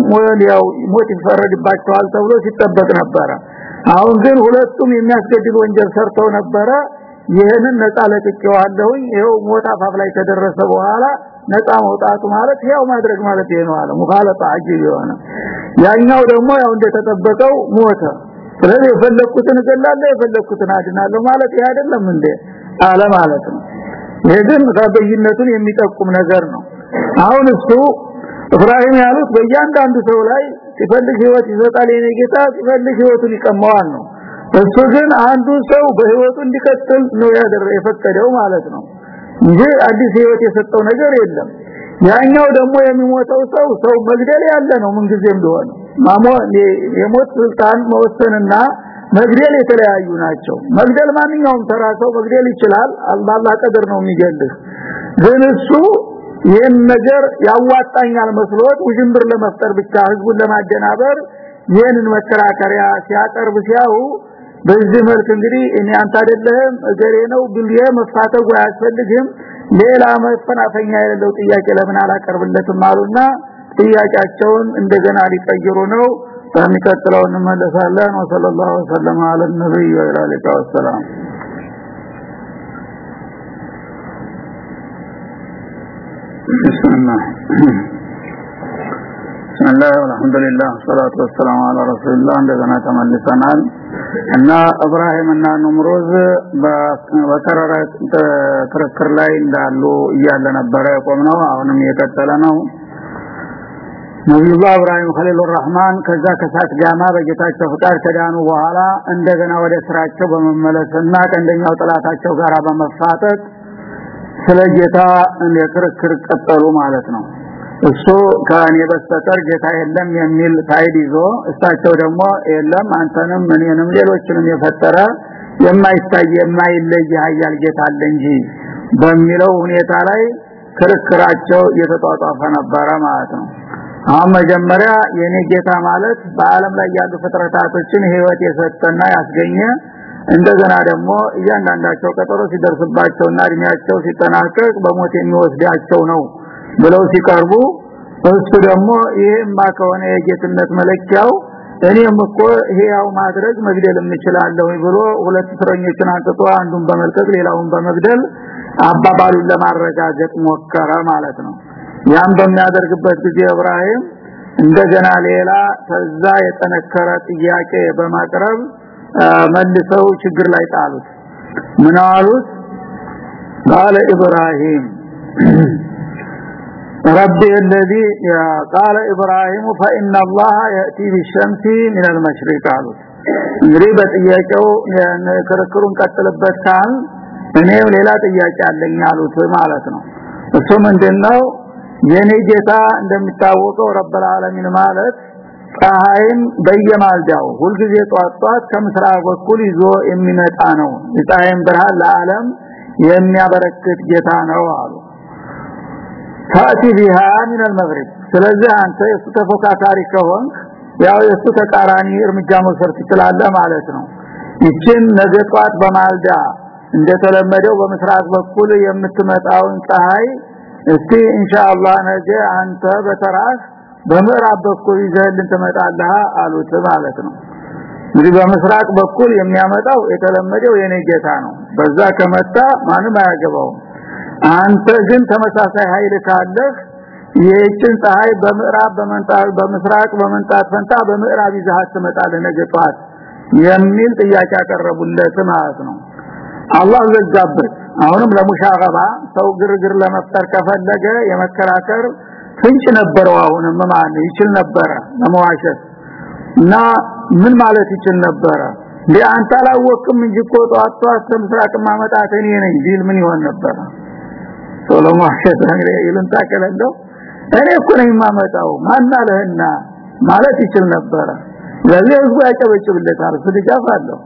ያው ሞት ይፈረድባቸዋል ተብሎ ሲጠበቅ ነበረ። አሁን ግን ሁለቱም የሚያስገድል ወንጀል ሰርተው ነበረ ይሄንን ነፃ ለቅቄዋለሁኝ። ይሄው ሞት አፋፍ ላይ ከደረሰ በኋላ ነፃ መውጣቱ ማለት ያው ማድረግ ማለት ይሄ ነው አለ። ሙኻለጣ አጂብ የሆነ። ያኛው ደግሞ ያው እንደተጠበቀው ሞተ። ስለዚህ የፈለኩትን እገላለሁ የፈለኩትን አድናለሁ ማለት ይሄ አይደለም እንዴ? አለ ማለት ነው። ይሄ ግን ተበይነቱን የሚጠቁም ነገር ነው። አሁን እሱ ኢብራሂም ያሉት በእያንዳንዱ ሰው ላይ ሲፈልግ ህይወት ይሰጣል የኔ ጌታ ሲፈልግ ህይወቱን ይቀማዋል ነው እሱ ግን አንዱ ሰው በህይወቱ እንዲቀጥል ነው ያደረ የፈቀደው ማለት ነው እንጂ አዲስ ህይወት የሰጠው ነገር የለም። ያኛው ደግሞ የሚሞተው ሰው ሰው መግደል ያለ ነው ምን ጊዜም ቢሆን። ማሞ የሞት ስልጣን መወሰንና መግደል የተለያዩ ናቸው። መግደል ማንኛውም ተራ ሰው መግደል ይችላል። አላህ ቀደር ነው የሚገልህ። ግን እሱ ይህን ነገር ያዋጣኛል መስሎት ውዥንብር ለመፍጠር ብቻ ህዝቡን ለማደናበር ይህንን መከራከሪያ ሲያቀርብ ሲያው በዚህ መልክ እንግዲህ እኔ አንተ አይደለህም እገሬ ነው ብልዬ መፋተጉ አያስፈልግም ሌላ መፈናፈኛ የሌለው ጥያቄ ለምን አላቀርብለትም አሉና ጥያቄያቸውን እንደገና ሊቀይሩ ነው በሚቀጥለው እንመለሳለን ወሰለላሁ ዐለይሂ ወሰለም ነብይ ወአለይሂ ወሰለም بسم الله بسم الله ብስሚላህ አልহামዱሊላህ ሰላቱ ወሰላሙ ዐላ ረሱልላህ እንደገና ተመልሰናል። እና ኢብራሂም እና ኑምሩዝ በተራራ ክርክር ላይ እንዳሉ እያለ ነበረ ነው አሁንም እየቀጠለ ነው። نبي الله ኢብራሂም خليل الرحمن ከዛ ከሳት ጋማ በጌታቸው ፍቃድ ከዳኑ በኋላ እንደገና ወደ ስራቸው በመመለስና ቀንደኛው ጥላታቸው ጋራ በመፋጠጥ ስለ ጌታ ክርክር ቀጠሉ ማለት ነው። እሱ ከኔ በስተቀር ጌታ የለም የሚል side ይዞ እሳቸው ደግሞ የለም አንተንም እኔንም ሌሎችንም የፈጠረ የማይታይ የማይለይ ኃያል ጌታ አለ እንጂ በሚለው ሁኔታ ላይ ክርክራቸው እየተጧጧፈ ነበረ ማለት ነው። አሁን መጀመሪያ የኔ ጌታ ማለት በአለም ላይ ያሉ ፍጥረታቶችን ህይወት የሰጠና ያስገኘ እንደገና ደግሞ እያንዳንዳቸው ቀጠሮ ሲደርስባቸውና እድሜያቸው ሲጠናቀቅ በሞት የሚወስዳቸው ነው ብለው ሲቀርቡ እሱ ደግሞ ይሄማ ከሆነ የጌትነት መለኪያው እኔም እኮ ያው ማድረግ መግደል የምችላለሁ ብሎ ሁለት እስረኞችን አንጥቶ አንዱን በመልቀቅ ሌላውን በመግደል አባባሉን ለማረጋገጥ ሞከረ ማለት ነው። ያን በሚያደርግበት ጊዜ እብራሂም እንደገና ሌላ ከዛ የጠነከረ ጥያቄ በማቅረብ መልሰው ችግር ላይ ጣሉት። ምን አሉት? ቃለ ኢብራሂም ربي الذي قال ابراهيم فان الله ياتي بالشمس من المشرق قالوا እንግዲህ በጥያቄው ክርክሩን ቀጥልበት ካል እኔው ሌላ ጥያቄ አለኝ አሉት ማለት ነው እሱ ምንድነው የኔ ጌታ እንደሚታወቀው ረብል ዓለሚን ማለት ፀሐይን በየማልዳው ሁልጊዜ ጧት ጧት ከምስራቅ በኩል ይዞ የሚመጣ ነው የፀሐይን ብርሃን ለዓለም የሚያበረክት ጌታ ነው አሉ ታቲ ቢሃ ምን المغرب ስለዚህ አንተ የሱ ተፎካካሪ ከሆንክ ያው የሱ ተቃራኒ እርምጃ መውሰድ ትችላለህ ማለት ነው ይችን ነገ ጧት በማልዳ እንደተለመደው በምስራቅ በኩል የምትመጣውን ፀሐይ እስቲ ኢንሻአላህ ነገ አንተ በተራስ በምዕራብ በኩል ይዘህልን ትመጣለህ አሉት ማለት ነው እንግዲህ በምስራቅ በኩል የሚያመጣው የተለመደው የኔ ጌታ ነው በዛ ከመጣ ማንም አያገባውም አንተ ግን ተመሳሳይ ኃይል ካለህ ይህችን ፀሐይ በምዕራብ በመንጣት በምስራቅ በመንጣት ፈንታ በምዕራብ ይዘሃት ትመጣለህ ነገ ጧት የሚል ጥያቄ ያቀረቡለት ማለት ነው። አላህ ዘጋበት። አሁንም ለሙሻገባ ሰው ግርግር ለመፍጠር ከፈለገ የመከራከር ፍንጭ ነበረው አሁንም ማለት ይችል ነበረ ለመዋሸት። እና ምን ማለት ይችል ነበረ? ለአንተ አላወቅም እንጂ ጧት ከምስራቅ ማመጣት እኔ ነኝ ቢል ምን ይሆን ነበረ ሶሎሞን ሸታግሬ ይልንታ ከለለው እኔ እኮ ነኝ የማመጣው ማን አለህና ማለት ይችል ነበረ ለዚህ ህዝቡ ያጨበጭብለታል ስድጋፍ አለው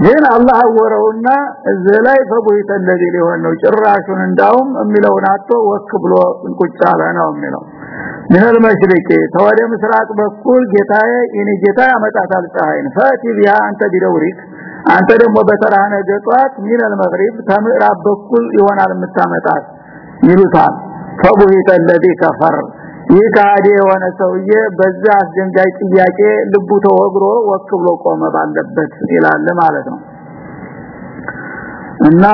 ግን አላህ አወረውና እዚህ ላይ ፈቡይተ ለዚ ሊሆን ነው ጭራሹን እንዳውም የሚለውን አጥቶ ወክ ብሎ ቁጭ አለ ነው የሚለው ምን المشرق ተወደ ምስራቅ በኩል ጌታዬ የኔ ጌታ ያመጣታል ፀሐይን ፈቲ ቢያ አንተ ቢደውሪክ አንተ ደግሞ በተራህ ነገ ጧት ምን المغرب ከምዕራብ በኩል ይሆናል የምታመጣት ይሉታል ፈቡይተ ለዚ ከፈር ይህ ካዲ የሆነ ሰውዬ በዛ አስደንጋጭ ጥያቄ ልቡ ተወግሮ ወክ ብሎ ቆመ ባለበት ይላል ማለት ነው እና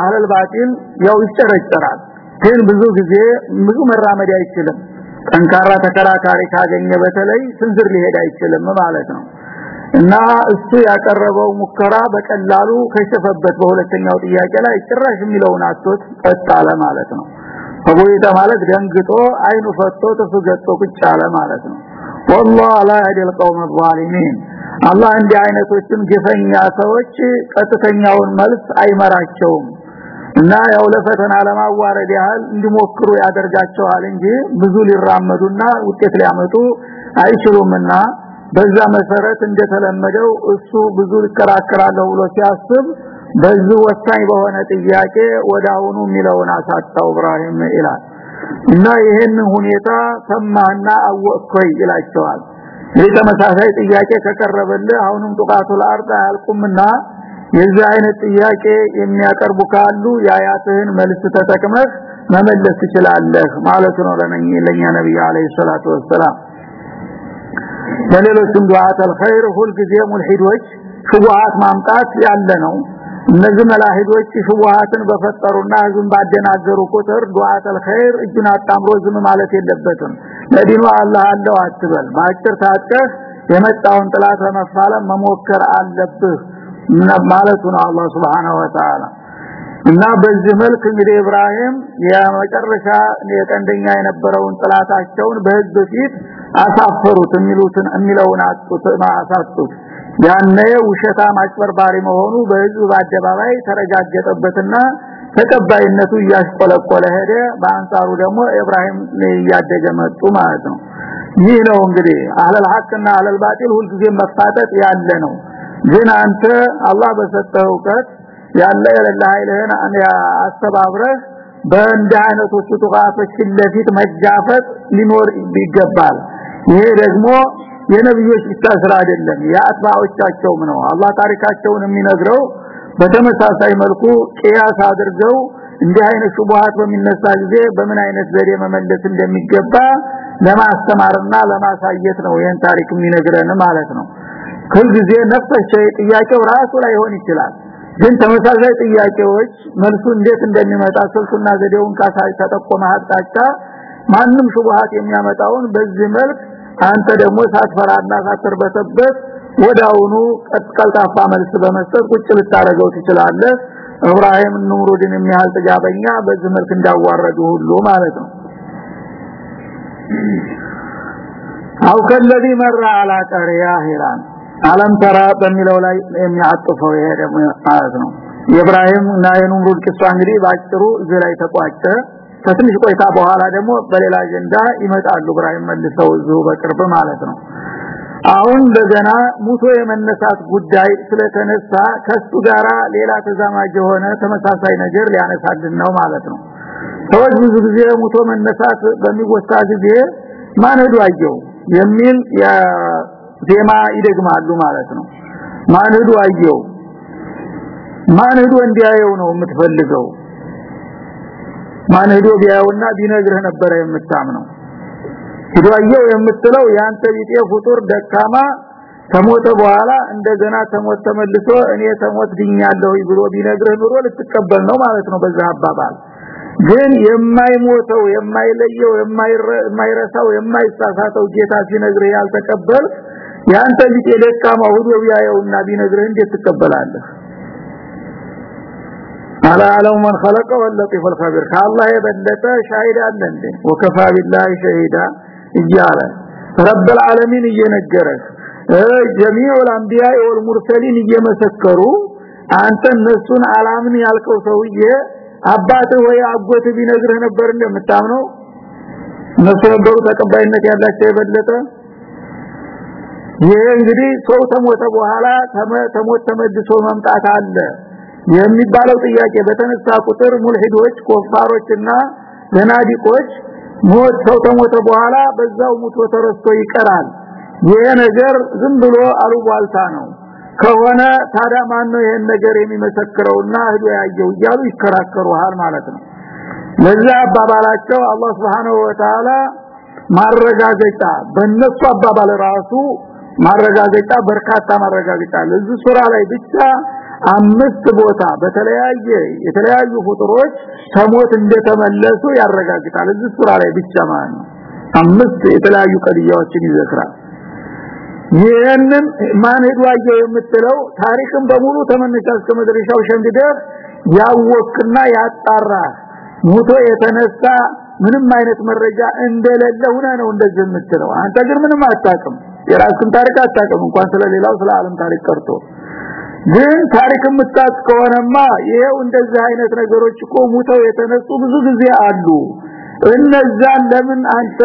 አህለል ባጢል ያው ይጨረጨራል ግን ብዙ ጊዜ ብዙ መራመድ አይችልም ጠንካራ ተከራካሪ ካገኘ በተለይ ስንዝር ሊሄድ አይችልም ማለት ነው እና እሱ ያቀረበው ሙከራ በቀላሉ ከሸፈበት በሁለተኛው ጥያቄ ላይ ጭራሽ የሚለውን አጥቶት ጠጣለ ማለት ነው ፈጎይታ ማለት ደንግጦ አይኑ ፈቶ ተፈገጦ ቁጭ አለ ማለት ነው والله لا يهدي القوم الظالمين አላህ እንዲህ አይነቶችን ግፈኛ ሰዎች ቀጥተኛውን መልስ አይመራቸውም እና ያው ለፈተና ለማዋረድ ያህል እንዲሞክሩ ያደርጋቸዋል እንጂ ብዙ ሊራመዱና ውጤት ሊያመጡ አይችሉምና በዛ መሰረት እንደተለመደው እሱ ብዙ ሊከራከራለሁ ብሎ ሲያስብ በዚህ ወሳኝ በሆነ ጥያቄ ወዳውኑ የሚለውን አሳጣው ኢብራሂም ይላል። እና ይሄን ሁኔታ ሰማና አወቅኩኝ ይላቸዋል። ይህ ተመሳሳይ ጥያቄ ከቀረበልህ አሁንም ጡቃቱል አርዳ አልቁምና የዚህ አይነት ጥያቄ የሚያቀርቡ ካሉ የአያትህን መልስ ተጠቅመህ መመለስ ትችላለህ ማለት ነው ለኛ ነብይ አለይሂ ሰላቱ ወሰላም በሌሎችም ዱዓተል ኸይር ሁል ጊዜ ሙልሂዶች ሹቡሃት ማምጣት ያለ ነው። እነዚህ መላሂዶች ሹቡሃትን በፈጠሩና ህዝብን ባደናገሩ ቁጥር ዱዓተል ኸይር እጁን አጣምሮ ዝም ማለት የለበትም። ለዲኑ አላህ አለው አትበል። ማጭር ታጥቀህ የመጣውን ጥላት ለመፋለም መሞከር አለብህ። ማለቱ ነው አላህ Subhanahu Wa እና በዚህ መልክ እንግዲህ ኢብራሂም የመጨረሻ የቀንደኛ የነበረውን ጥላታቸውን በህዝብ ፊት አሳፈሩት የሚሉትን የሚለውን አጡት ማሳጡት ያነ ውሸታ ማጭበርባሪ መሆኑ በህዝብ በአደባባይ ተረጋገጠበትና ተቀባይነቱ እያሽቆለቆለ ሄደ። በአንሳሩ ደግሞ ኢብራሂም እያደገ መጡ ማለት ነው። ይህ ነው እንግዲህ አህለል ሐቅና አህለል ባጢል ሁልጊዜ መፋጠጥ ያለ ነው። ግን አንተ አላህ በሰጠው እውቀት ያለ የሌለ ኃይልህን አስተባብረህ በእንዲህ አይነቶቹ ጥቃቶች ለፊት መጋፈጥ ሊኖር ይገባል። ይሄ ደግሞ የነብዮች ብቻ ስራ አይደለም የአጥባዎቻቸውም ነው። አላህ ታሪካቸውን የሚነግረው በተመሳሳይ መልኩ ቂያስ አድርገው እንዲህ አይነት ሹብሃት በሚነሳ ጊዜ በምን አይነት ዘዴ መመለስ እንደሚገባ ለማስተማርና ለማሳየት ነው ይህን ታሪክ የሚነግረን ማለት ነው። ሁል ጊዜ ነፍሰ ጥያቄው ራሱ ላይ ሆን ይችላል ግን ተመሳሳይ ጥያቄዎች መልሱ እንዴት እንደሚመጣ ስልቱና ዘዴውን ካሳይ ተጠቆመ አቅጣጫ ማንም ሹብሃት የሚያመጣውን በዚህ መልክ አንተ ደግሞ ሳትፈራና ሳትርበተበት ወዳውኑ ቀልጣፋ መልስ በመስጠት ቁጭ ልታረገው ትችላለህ። ኢብራሂም ኑሩድን የሚያህል ጥጋበኛ በዚህ መልክ እንዳዋረዱ ሁሉ ማለት ነው። አው ከለዚ መራ አላ ቀሪያ ሂራን አለም ተራ በሚለው ላይ የሚያጥፈው ይሄ ደግሞ ማለት ነው። የኢብራሂም እና የኑሩድ ቂሷ እንግዲህ ባጭሩ እዚህ ላይ ተቋጨ። ከትንሽ ቆይታ በኋላ ደግሞ በሌላ አጀንዳ ይመጣሉ። ኢብራሂም መልሰው እዚሁ በቅርብ ማለት ነው። አሁን እንደገና ሙቶ የመነሳት ጉዳይ ስለተነሳ ከሱ ጋራ ሌላ ተዛማጅ የሆነ ተመሳሳይ ነገር ሊያነሳልን ነው ማለት ነው። ሰዎች ብዙ ጊዜ ሙቶ መነሳት በሚወሳ ጊዜ ማን ሄዱ አየው የሚል ዜማ ይደግማሉ ማለት ነው። ማን ሄዱ አየው? ማን ሄዱ እንዲያየው ነው የምትፈልገው? ማን ሄዶ ቢያውና ቢነግርህ ነበር የምታምነው። ሄዶ አየው የምትለው ያንተ ቢጤ ፍጡር ደካማ ከሞተ በኋላ እንደገና ተሞት ተመልሶ እኔ ተሞት ድኛለሁ ብሎ ቢነግርህ ኑሮ ልትቀበል ነው ማለት ነው በዛ አባባል። ግን የማይሞተው የማይለየው የማይረሳው የማይሳሳተው ጌታ ሲነግርህ ያልተቀበል ያንተ ቢጤ ደካማ ሁሉ ቢያየውና ቢነግርህ እንዴት ትቀበላለህ አላ አለው ማን خلق واللطيف الخبير ከአላህ የበለጠ ሻሂድ አለ እንዴ ወከፋ ቢላሂ ሸሂዳ እያለ ረብ العالمين እየነገረህ ጀሚዑ الانبياء والمرسلين እየመሰከሩ አንተ እነሱን አላምን ያልከው ሰውዬ አባት ወይ አጎት ቢነግርህ ነበር እንደምታምነው እነሱ ነበሩ ተቀባይነት ያላቸው የበለጠ ይሄ እንግዲህ ሰው ተሞተ በኋላ ተሞት ተመልሶ መምጣት አለ የሚባለው ጥያቄ በተነሳ ቁጥር ሙልሂዶች ኮፋሮችና ዘናዲቆች ሞት ሰው ተሞተ በኋላ በዛው ሙቶ ተረስቶ ይቀራል። ይሄ ነገር ዝም ብሎ አሉባልታ ነው። ከሆነ ታዲያ ማን ነው ይሄን ነገር የሚመሰክረውና ህዶ ያየው እያሉ ይከራከሩሃል ማለት ነው። ለዛ አባባላቸው አላህ Subhanahu Wa Ta'ala ማረጋገጫ በእነሱ አባባል ራሱ ማረጋገጫ በርካታ ማረጋገጫ ለዚህ ሱራ ላይ ብቻ አምስት ቦታ በተለያየ የተለያዩ ፍጡሮች ከሞት እንደተመለሱ ያረጋግጣል። እዚህ ሱራ ላይ ብቻ ማለት አምስት የተለያዩ ቀድያዎችን ይዘክራል። ይህንን ማን አየው የምትለው ታሪክን በሙሉ ተመነሻ እስከ መድረሻው ሸምድደህ ያወቅና ያጣራ ሙቶ የተነሳ ምንም አይነት መረጃ እንደሌለ ሆነ ነው እንደዚህ የምትለው። አንተ ግን ምንም አታውቅም የራስን ታሪክ አታውቅም። እንኳን ስለሌላው ስለ ዓለም ታሪክ ቀርቶ። ግን ታሪክ የምታውቅ ከሆነማ ይሄው እንደዚህ አይነት ነገሮች እኮ ሙተው የተነሱ ብዙ ጊዜ አሉ። እነዛን ለምን አንተ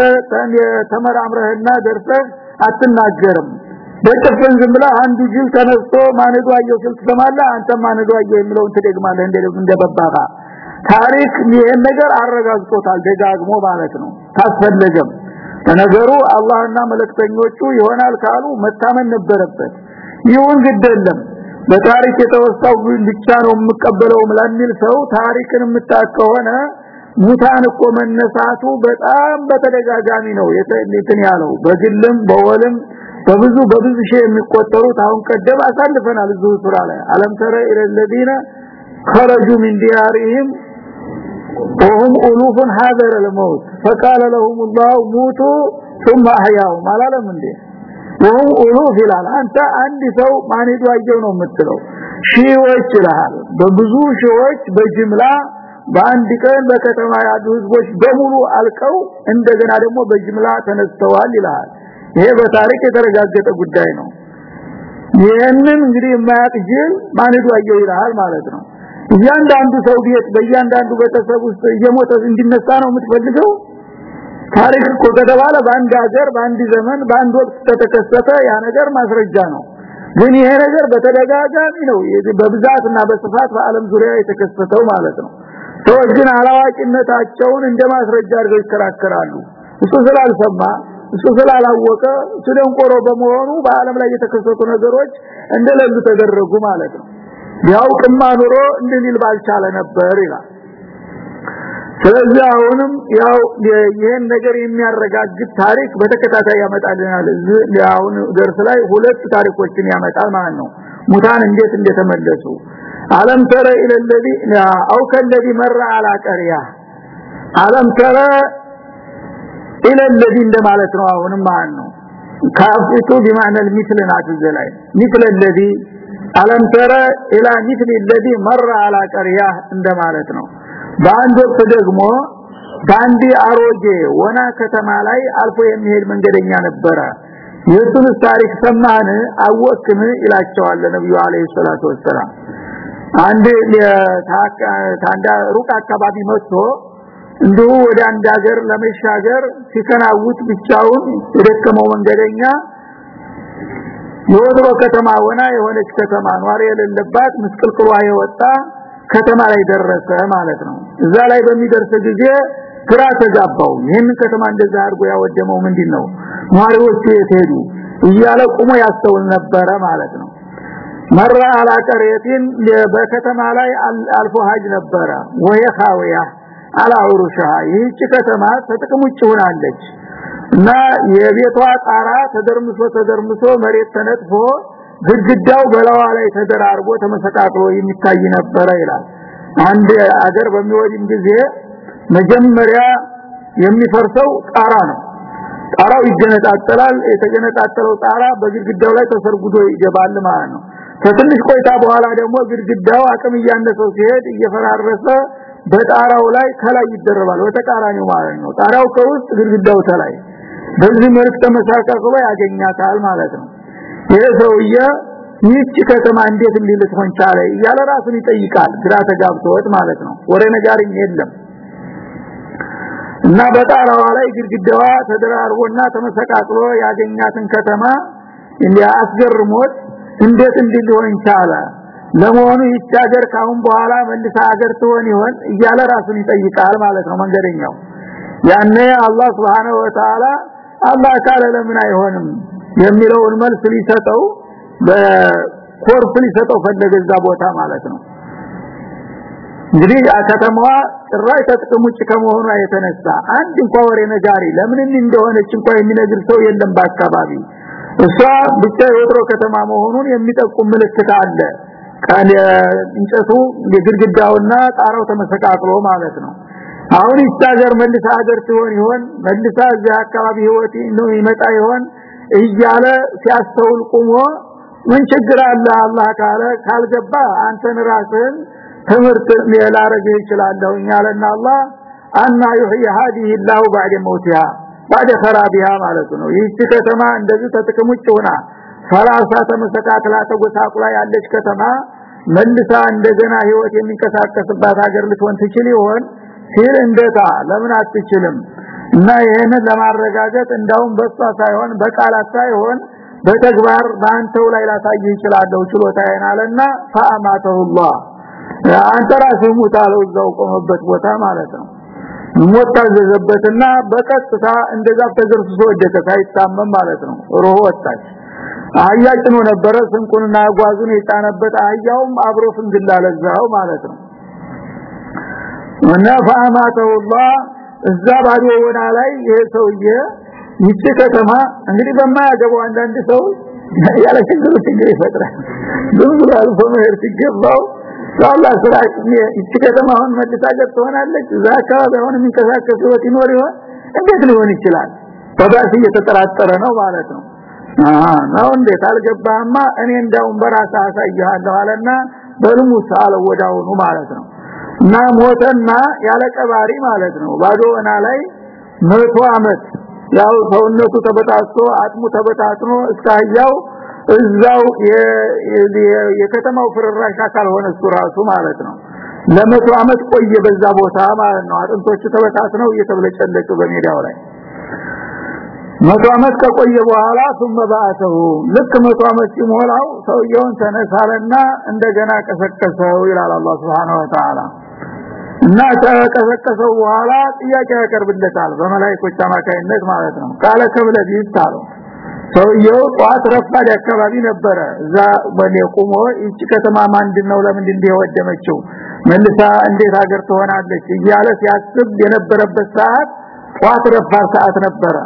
ተመራምረህና ደርሰህ አትናገርም? በጭፍን ዝም ብለህ አንዱ ጅል ተነስቶ ማነዱ አየው ስል ትሰማለህ አንተ ማነዱ አየው የሚለውን ትደግማለህ እንደ እንደበባባ ታሪክ ይሄን ነገር አረጋግጦታል ደጋግሞ ማለት ነው። ታስፈለገም ነገሩ አላህና መልእክተኞቹ ይሆናል ካሉ መታመን ነበረበት ይሁን ግደለም በታሪክ የተወሳው ብቻ ነው የምቀበለው ለሚል ሰው ታሪክን የምታከሆነ ሙታን እኮ መነሳቱ በጣም በተደጋጋሚ ነው የትን ያለው በግልም በወልም በብዙ በብዙ ሺህ የሚቆጠሩት አሁን ቀደም አሳልፈናል እዚሁ ሱራ ላይ አለም ተረ ኢለለዚነ خرجوا من ديارهم وهم ألوف حاضر الموت فقال لهم الله موتوا ثم أحياهم አላለም እንዴ ወሁም ኡሉፍ ይላል አንተ አንድ ሰው ማን ሄዶ አየው ነው የምትለው ሺዎች ይላል በብዙ ሺዎች በጅምላ በአንድ ቀን በከተማ ያሉ ህዝቦች በሙሉ አልቀው እንደገና ደግሞ በጅምላ ተነስተዋል ይላል ይሄ በታሪክ የተረጋገጠ ጉዳይ ነው ይሄንን እንግዲህ የማያቅ ጅል ማን ሄዶ አየው ይላል ማለት ነው እያንዳንዱ ሰው ቤት በእያንዳንዱ ቤተሰብ ውስጥ እየሞተ እንዲነሳ ነው የምትፈልገው? ታሪክ እኮ ከተባለ በአንድ ሀገር በአንድ ዘመን በአንድ ወቅት ተተከሰተ ያ ነገር ማስረጃ ነው። ግን ይሄ ነገር በተደጋጋሚ ነው በብዛትና በስፋት በአለም ዙሪያ የተከሰተው ማለት ነው። ሰዎች ግን አላዋቂነታቸውን እንደ ማስረጃ አድርገው ይከራከራሉ። እሱ ስላልሰማ እሱ ስላላወቀ እሱ ደንቆሮ በመሆኑ በአለም ላይ የተከሰቱ ነገሮች እንደሌሉ ተደረጉ ማለት ነው ቢያውቅማ ኑሮ እንደዚህ ባልቻለ ነበር ይላል። ስለዚህ አሁንም ያው ይሄን ነገር የሚያረጋግጥ ታሪክ በተከታታይ ያመጣልናል። እዚህ አሁን ደርስ ላይ ሁለት ታሪኮችን ያመጣል ማለት ነው። ሙታን እንዴት እንደተመለሱ። አለም ተረ ኢለለዚ አው ከለዚ መራ አላቀሪያ አለም ተረ ኢለለዚ እንደማለት ነው አሁንም ማለት ነው። ካፍቱ በማዕና ሚስል ናት እዚህ ላይ። ሚስል አለም ተረ الى مثل الذي مر على قريه እንደማለት ነው በአንድ ወቅት ደግሞ በአንድ አሮጌ ወና ከተማ ላይ አልፎ የሚሄድ መንገደኛ ነበረ የሱን ታሪክ ሰማን አወቅን ይላቸዋል ነብዩ አለይሂ ሰላቱ ወሰለም አንድ ታንዳ ሩቅ አካባቢ መጥቶ እንዲሁ ወደ አንድ ሀገር ለመሻገር ሲከናውት ብቻውን የደከመው መንገደኛ የወትሮ ከተማ ሆና የሆነች ከተማ ኗሪ የሌለባት ምስቅልቅሏ የወጣ ከተማ ላይ ደረሰ ማለት ነው። እዛ ላይ በሚደርስ ጊዜ ግራ ተጋባው። ይህን ከተማ እንደዛ አድርጎ ያወደመው ምንድነው? ኗሪዎቹ የት እያለ ቁሞ ያስተውል ነበረ ማለት ነው። መራ አላቀሬቲን በከተማ ላይ አልፎ ሀጅ ነበረ። ወይ ኻዊያ ይህች ከተማ ተጥቅም ውጭ ሆናለች እና የቤቷ ጣራ ተደርምሶ ተደርምሶ መሬት ተነጥፎ ግድግዳው በላዋ ላይ ተደራርቦ ተመሰቃቅሎ የሚታይ ነበረ ይላል። አንድ አገር በሚወድም ጊዜ መጀመሪያ የሚፈርሰው ጣራ ነው። ጣራው ይገነጣጠላል። የተገነጣጠለው ጣራ በግድግዳው ላይ ተሰርጉዶ ይገባል ማለት ነው። ከትንሽ ቆይታ በኋላ ደግሞ ግድግዳው አቅም እያነሰው ሲሄድ እየፈራረሰ በጣራው ላይ ከላይ ይደረባል። በተቃራኒው ማለት ነው። ጣራው ከውስጥ ግድግዳው ተላይ በዚህ መልክ ተመሳቀቅሎ ያገኛታል ማለት ነው። ይሄ ሰውዬ ይህች ከተማ እንዴት ልትሆን ቻለ እያለ ራሱን ይጠይቃል። ግራ ተጋብቶት ማለት ነው። ወሬ ነጋሪም የለም። እና በጣራዋ ላይ ግድግዳዋ ተደራርቦና ተመሰቃቅሎ ያገኛትን ከተማ እንዲያስገርሞት እንዴት እንዲሆን ቻለ? ለመሆኑ ይህች ሀገር ካሁን በኋላ መልሳ ሀገር ትሆን ይሆን? እያለ ራሱን ይጠይቃል ማለት ነው መንገደኛው። ያኔ አላህ Subhanahu Wa Ta'ala አላህ ካለ ለምን አይሆንም የሚለውን መልስ ሊሰጠው በኮርፍ ሊሰጠው ፈለገ እዛ ቦታ ማለት ነው። እንግዲህ ከተማዋ ጭራሽ ተጥቅም ውጭ ከመሆኗ የተነሳ አንድ እንኳን ወሬ ነጋሪ ለምን እንደሆነች እንኳን የሚነግር ሰው የለም በአካባቢ እሷ ብቻ የወትሮ ከተማ መሆኑን የሚጠቁም ምልክት አለ። እንጨቱ የግድግዳውና ጣራው ተመሰቃቅሎ ማለት ነው አሁን ይቻገር መልሳ ሀገር ትሆን ይሆን? መልሳ እዚህ አካባቢ ህይወት ነው ይመጣ ይሆን? እያለ ሲያስተውል ቆሞ ምን ችግር አለ? አላህ ካለ ካልገባ አንተን ራስህን ትምህርት ላረግ ይችላለሁ እኛለና አላህ አና ይህይ ሀዲህ ላሁ ባዕደ መውቲሃ ባዕደ ኸራቢሃ ማለት ነው። ይህቺ ከተማ እንደዚህ ተጥቅም ሆና ፈራሳ ተመሰካክላ ተጎሳቁላ ያለች ከተማ መልሳ እንደገና ህይወት የሚንቀሳቀስባት ሀገር ልትሆን ትችል ይሆን? ሲል እንደታ ለምን አትችልም? እና ይሄንን ለማረጋገጥ እንዳውም በሷ ሳይሆን በቃላት ሳይሆን በተግባር በአንተው ላይ ላሳይ ይችላል ችሎታዬን አለና ፈአማተሁላህ። አንተ ራስህ ሙታለው እዛው ቆመበት ቦታ ማለት ነው። ሞት ታዘዘበትና በቀጥታ እንደዛ ተገርሶ ወደቀ ሳይታመም ማለት ነው። ሮህ ወጣች። አህያ ጭኖ ነበረ ስንቁንና ጓዙን የጫነበት አህያውም አብሮ ፍንግላለዛው ማለት ነው እና ፈአማተሁላህ እዛ ባዶ ወና ላይ ይሄ ሰውዬ ይቺ ከተማ እንግዲህ በማያገባው አንዳንድ ሰው ያለ ችግሩ ችግር ይፈጥራል። ዝም አልፎ መሄድ ሲገባው አላህ ስራ ይቺ ከተማ አሁን መልሳ ገር ትሆናለች እዛ አካባቢ አሁን የሚንቀሳቀስ ህይወት ይኖር ይሆን? እንዴት ሊሆን ይችላል? ተባስ እየተጠራጠረ ነው ማለት ነው። ነው እንዴት? አልገባማ እኔ እንዳውም በራሳ አሳይሃለሁ አለና በልሙ ሳለ ወዳውኑ ማለት ነው እና ሞተና ያለ ቀባሪ ማለት ነው። ባዶና ላይ መቶ አመት ያው ሰውነቱ ተበታትቶ አጥሙ ተበታትኖ እስካያው እዛው የከተማው ፍርራሽ አካል ሆነ ራሱ ማለት ነው። ለመቶ አመት ቆየ በዛ ቦታ ማለት ነው። አጥንቶቹ ተበታትነው እየተብለጨለጩ በሜዳው ላይ መቶ አመት ከቆየ በኋላ ثم ባአተው ልክ መቶ አመት ሲሞላው ሰውየውን ተነሳለና እንደገና ቀሰቀሰው ይላል አላህ Subhanahu Wa Ta'ala እና ተቀሰቀሰው በኋላ ጥያቄ ያቀርብለታል በመላእክቶች አማካይነት ማለት ነው። ቃለ ከብለ ቢታለው ሰውየው ጧት ረፋድ አካባቢ ነበረ። እዛ በኔ ቆሞ እቺ ከተማ ማንድነው? ለምንድን እንደወደመችው መልሳ እንዴት ሀገር ትሆናለች? እያለ ሲያስብ የነበረበት ሰዓት ጧት ረፋድ ሰዓት ነበረ።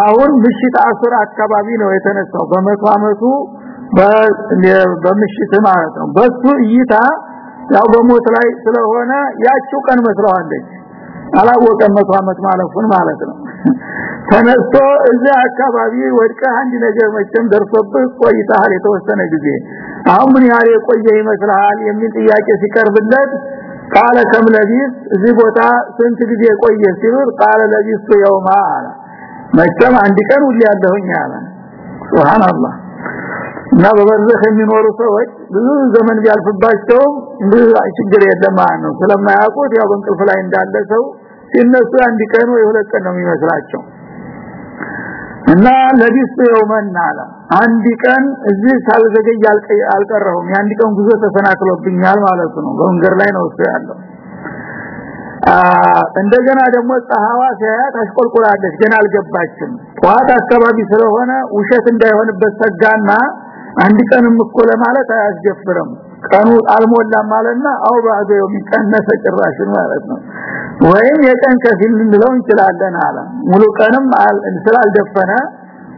አሁን ምሽት አስር አካባቢ ነው የተነሳው። በመቶ አመቱ በምሽት ማለት ነው። በሱ እይታ ያው በሞት ላይ ስለሆነ ያቺው ቀን መስለዋለች አላወቀም መቶ አመት ማለፉን ማለት ነው። ተነስቶ እዚህ አካባቢ ወድቀ አንድ ነገር መቼም ደርሶብህ ቆይተሃል የተወሰነ ጊዜ። አሁን ምን ያህል የቆየ ይመስልሃል የሚል ጥያቄ ሲቀርብለት ቃለ ከምለቢስ እዚህ ቦታ ስንት ጊዜ ቆየ ሲሉት ቃለ ለቢስ የውማ አለ። መቼም አንድ ቀን ሁሉ ያለሁኝ አለ። ሱብሃንአላህ እና በበርዘህ የሚኖሩ ሰዎች ብዙ ዘመን ቢያልፍባቸው ብዙ ችግር የለም ማለት ነው። ስለማያውቁት ያው በእንቅልፍ ላይ እንዳለ ሰው ሲነሱ አንድ ቀን ወይ ሁለት ቀን ነው የሚመስላቸው። እና ለቢስ የውመን አለ። አንድ ቀን እዚህ ሳልዘገይ አልቀረሁም። የአንድ ቀን ጉዞ ተሰናክሎብኛል ማለት ነው። በመንገድ ላይ ነው እሱ ያለው። እንደገና ደግሞ ፀሐዋ ሲያያት አሽቆልቁላለች። ገና አልገባችም። ጧት አካባቢ ስለሆነ ውሸት እንዳይሆንበት ሰጋና አንድ ቀንም እኮ ለማለት አያስጀፍርም ቀኑ አልሞላም ማለትና አው ባዶ የሚቀነሰ ጭራሽ ማለት ነው። ወይም የቀን ከፊል ልንለው እንችላለን አለ። ሙሉ ቀንም ስላልደፈነ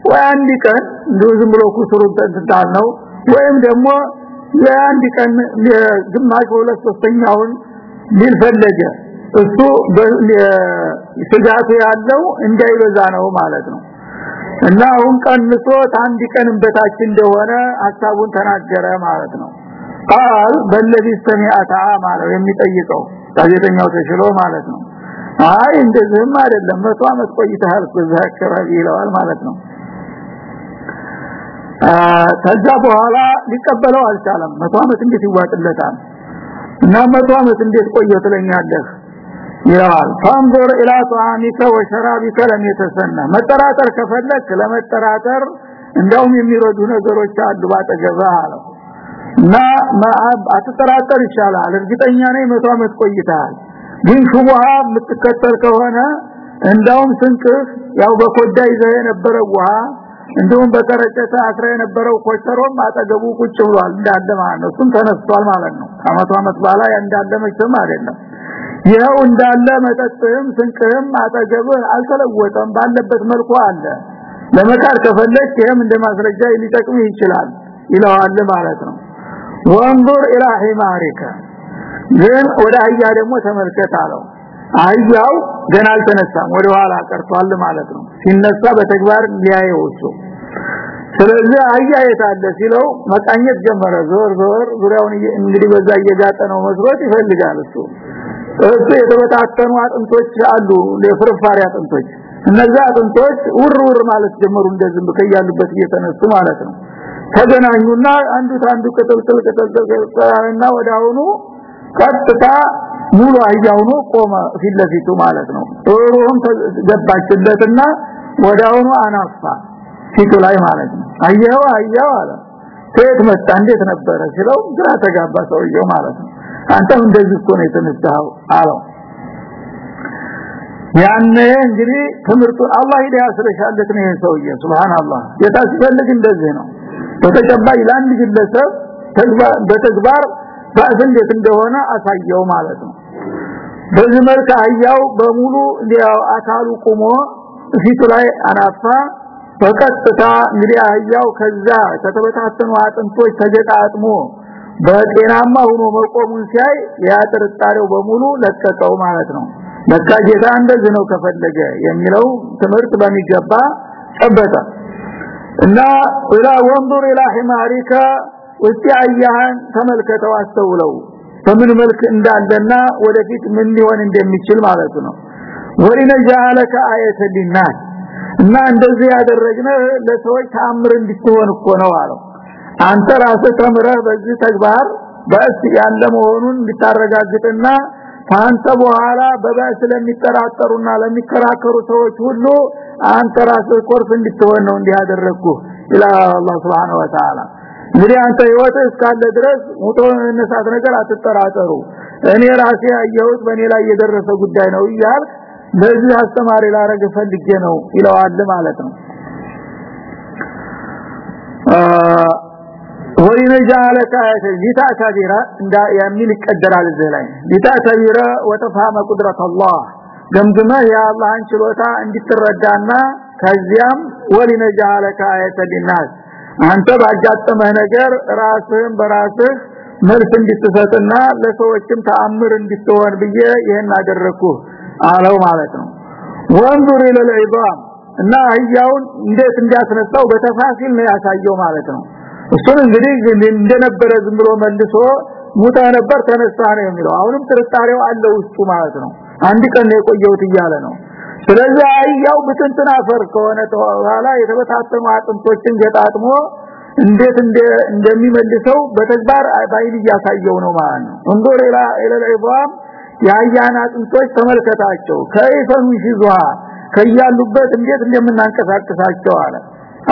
ወይ አንድ ቀን እንደው ዝም ብሎ ኩስሩን ተንታል ነው ወይም ደግሞ የአንድ ቀን ግማሽ ሁለት ሶስተኛውን ሊል ፈለገ። እሱ ስጋቱ ያለው እንዳይበዛ ነው ማለት ነው እና አሁን ቀንሶ አንድ ቀን በታች እንደሆነ ሐሳቡን ተናገረ ማለት ነው። ቃል በለዚ ሰሚአታ ማለት የሚጠይቀው። ጋዜጠኛው ተሽሎ ማለት ነው። አይ እንደዚህም አይደለም። መቶ አመት ቆይተሃል በዛ ይለዋል ማለት ነው። ከዛ በኋላ ሊቀበለው አልቻለም። መቶ አመት እንዴት ይዋጥለታል? እና መቶ አመት እንዴት ቆየ ትለኛለህ ይላል ታንዞር ኢላ ጧሚከ ወሸራቢከ ለሚተሰና መጠራጠር ከፈለክ ለመጠራጠር እንደውም የሚረዱ ነገሮች አሉ ባጠገባህ አለው። እና ማአብ አትጠራጠር ይቻላል እርግጠኛ ነኝ መቶ አመት ቆይታል ግን ሹቡሃ የምትከተል ከሆነ እንደውም ስንቅህ ያው በኮዳ ይዘህ የነበረው ውሃ እንደውም በቀረጨታ አስራ የነበረው ኮቸሮም አጠገቡ ቁጭ ብሏል እንዳለ ማለት ነው። እሱም ተነስቷል ማለት ነው። ከመቶ ዓመት በኋላ እንዳለ መቼም አይደለም። ይኸው እንዳለ መጠጥም ስንቅም አጠገብ አልተለወጠም። ባለበት መልኩ አለ። ለመካር ከፈለክ ይሄም እንደማስረጃ ሊጠቅም ይችላል ይለዋል ማለት ነው። ወንዱር ኢላ ሂማሪካ ግን ወደ አህያ ደግሞ ተመልከት አለው። አህያው ገና አልተነሳም ወደ ኋላ ቀርቷል ማለት ነው። ሲነሳ በተግባር ሊያየው ስለዚህ አህያ የታለ ሲለው መቃኘት ጀመረ። ዞር ዞር ዙሪያውን እንግዲህ በዛ እየጋጠ ነው መስሮት ይፈልጋል እሱ። እሱ የተበታተኑ አጥንቶች አሉ ለፍርፋሪ አጥንቶች። እነዛ አጥንቶች ውር ውር ማለት ጀመሩ እንደዚህ ከያሉበት እየተነሱ ማለት ነው። ተገናኙና አንዱ ታንዱ ቅጥልጥል ቅጥልጥልና ወዳውኑ ቀጥታ ሙሉ አህያውኑ ቆመ ፊት ለፊቱ ማለት ነው። ሩህም ገባችለትና ወዳውኑ አናፋ ፊቱ ላይ ማለት ነው። አየው አየው አለ። ከየት መጣ? እንዴት ነበረ? ሲለው ግራ ተጋባ ሰውየው ማለት ነው አንተም እንደዚህ እኮ ነው የተነሳው አለው። ያኔ እንግዲህ ትምህርቱን አላህ ሂዳያ ስለሻለት ነው ሰውዬ። ሱብሃንአላህ። የታ ሲፈልግ እንደዚህ ነው። በተጨባጭ ለአንድ ግለሰብ በተግባር ባስ እንዴት እንደሆነ አሳየው ማለት ነው። በዚህ መልክ አህያው በሙሉ ያው አካሉ ቆሞ ፊቱ ላይ አናፋ። በቀጥታ እንግዲህ አህያው ከዛ ከተበታተኑ አጥንቶች ተገጣጥሞ በጤናማ ሆኖ መቆሙን ሲያይ ያ በሙሉ ለቀቀው ማለት ነው። ለካ ጌታ እንደዚህ ነው ከፈለገ የሚለው ትምህርት በሚገባ ጨበጠ። እና ወላ ወንዱር الى حمارك ወጥያያን ተመልከተው አስተውለው በምን መልክ እንዳለና ወደፊት ምን ሊሆን እንደሚችል ማለት ነው። ወሪነ ጃለከ አየተ ሊናስ እና እንደዚህ ያደረግነ ለሰዎች ታምር እንድትሆን እኮ ነው አለው። አንተ ራስህ ተምረህ በዚህ ተግባር በእስ ያለ መሆኑን እንድታረጋግጥና ካንተ በኋላ በባስ ለሚጠራጠሩና ለሚከራከሩ ሰዎች ሁሉ አንተ ራስህ ኮርፍ እንድትሆን ነው እንዲያደረግኩ ኢላ አላህ Subhanahu Wa Ta'ala እንግዲህ አንተ ህይወት እስካለ ድረስ ሙቶ ነሳት ነገር አትጠራጠሩ። እኔ ራሴ ያየሁት በእኔ ላይ የደረሰ ጉዳይ ነው ይያል ለዚህ አስተማሪ ላረገ ፈልጌ ነው ይለዋል ማለት ነው ወይነ ጃለከ ሊታከቢራ እንዳ የሚል ይቀደራል እዚህ ላይ። ሊታከቢራ ወተፋመ ቁድረት አላህ ገምግመ የአላህን ችሎታ እንድትረዳና ከዚያም ወሊነ ጃለከ አየተ ሊናስ አንተ ባጋጠመህ ነገር ራስህን በራስህ መልስ እንድትሰጥና ለሰዎችም ተአምር እንድትሆን ብዬ ይሄን አደረኩ አለው ማለት ነው። ወንዙር ለልዒዛም እና አህያውን እንዴት እንዲያስነሳው በተፋሲል ነው ያሳየው ማለት ነው እሱን እንግዲህ እንደነበረ ዝም ብሎ መልሶ ሙታ ነበር ተነሳ ነው የሚለው። አሁንም ጥርጣሬው አለ ውስጡ ማለት ነው። አንድ ቀን ነው የቆየውት እያለ ነው። ስለዚህ አህያው ብትንትና አፈር ከሆነ በኋላ የተበታተኑ አጥንቶችን ገጣጥሞ እንዴት እንደሚመልሰው በተግባር ባይል እያሳየው ነው ማለት ነው። እንዶር ኢላ ኢላልኢባም የአህያን አጥንቶች ተመልከታቸው። ከይፈኑ ይዟ ከያሉበት እንዴት እንደምናንቀሳቀሳቸው አለ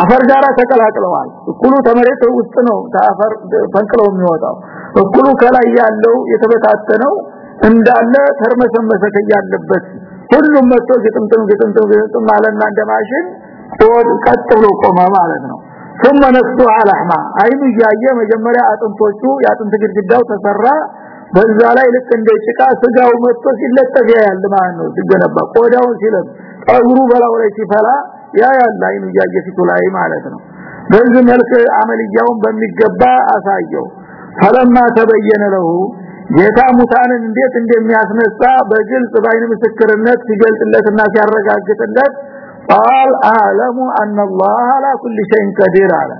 አፈር ጋራ ተቀላቅለዋል እኩሉ ተመሬት ውስጥ ነው ታፈር ፈንቅለው የሚወጣው እኩሉ ከላይ ያለው የተበታተነው እንዳለ ተርመሰመሰ ከያለበት ሁሉም መጥቶ ግጥምጥም ግጥምጥም ግጥምጥም ማለና እንደማሽን ጦር ቀጥ ብሎ ቆመ ማለት ነው ثم نكسو على احما አይኑ እያየ መጀመሪያ አጥንቶቹ የአጥንት ግድግዳው ተሰራ በዛ ላይ ልክ እንደ ጭቃ ስጋው መጥቶ ሲለጠፍ ያያል ማለት ነው ሲገነባ ቆዳውን ሲለብ ጠጉሩ በላው ላይ ሲፈላ ያ ያለ አይኑ እያየ ፊቱ ላይ ማለት ነው በዚህ መልክ አመልያውን በሚገባ አሳየው ፈለማ ተበየነ ለሁ ጌታ ሙታንን እንዴት እንደሚያስነሳ በግልጽ ባይን ምስክርነት ሲገልጽለትና ሲያረጋግጥለት قال اعلم ان الله على كل شيء قدير አለ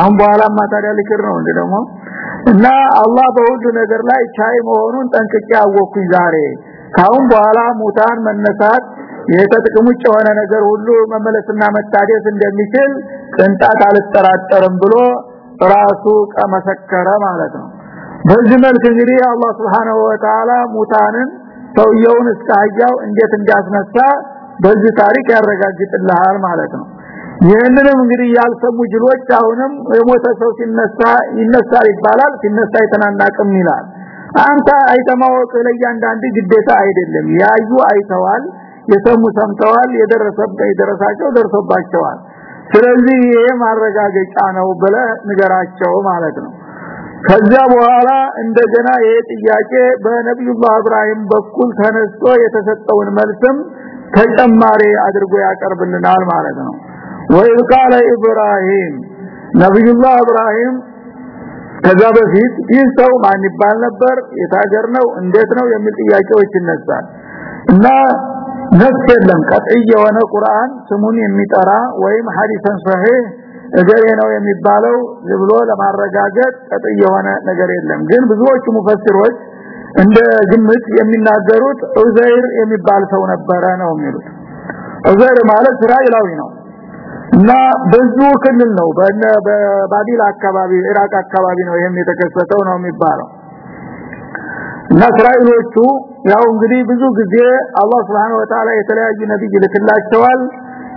አሁን በኋላማ ታዲያ ልክር ነው እንዴ ደግሞ እና አላህ በሁሉ ነገር ላይ ቻይ መሆኑን ጠንቅቄ አወኩኝ ዛሬ ካሁን በኋላ ሙታን መነሳት የተጥቅም ውጭ የሆነ ነገር ሁሉ መመለስና መታደስ እንደሚችል ቅንጣት አልጠራጠርም ብሎ ራሱ ቀመሰከረ ማለት ነው። በዚህ መልክ እንግዲህ አላህ Subhanahu Wa Ta'ala ሙታንን ሰውየውን እስከ አህያው እንዴት እንዲያስነሳ በዚህ ታሪክ ያረጋግጥልሃል ማለት ነው። ይህንንም እንግዲህ ያልሰሙ ጅሎች አሁንም የሞተ ሰው ሲነሳ ይነሳል ይባላል ሲነሳ ይተናናቅም ይላል። አንተ አይተማወቅ ለእያንዳንዱ ግዴታ አይደለም። ያዩ አይተዋል የሰሙ ሰምተዋል የደረሰበት የደረሳቸው ደርሶባቸዋል። ስለዚህ ይሄ ማረጋገጫ ነው ብለ ንገራቸው ማለት ነው። ከዛ በኋላ እንደገና ይሄ ጥያቄ በነብዩላህ ኢብራሂም በኩል ተነስቶ የተሰጠውን መልስም ተጨማሪ አድርጎ ያቀርብልናል ማለት ነው። ወይ ኢብራሂም ነብዩላህ ኢብራሂም ከዛ በፊት ይህ ሰው ማን ይባል ነበር? የታገር ነው? እንዴት ነው? የሚል ጥያቄዎች ይነሳል። እና ነፍስ የለም። ቀጥይ የሆነ ቁርአን ስሙን የሚጠራ ወይም ሐዲሰን ሶሂህ እገሬ ነው የሚባለው ብሎ ለማረጋገጥ ቀጥይ የሆነ ነገር የለም። ግን ብዙዎቹ ሙፈሲሮች እንደ ግምት የሚናገሩት ዑዘይር የሚባል ሰው ነበረ ነው የሚሉት። ዑዘይር ማለት እስራኤላዊ ነው። እና ብዙ ክልል ነው። በባቢል አካባቢ ኢራቅ አካባቢ ነው ይሄም የተከሰተው ነው የሚባለው እና እስራኤሎቹ ያው እንግዲህ ብዙ ጊዜ አላህ Subhanahu Wa Ta'ala የተለያዩ ነብይ ልክላቸዋል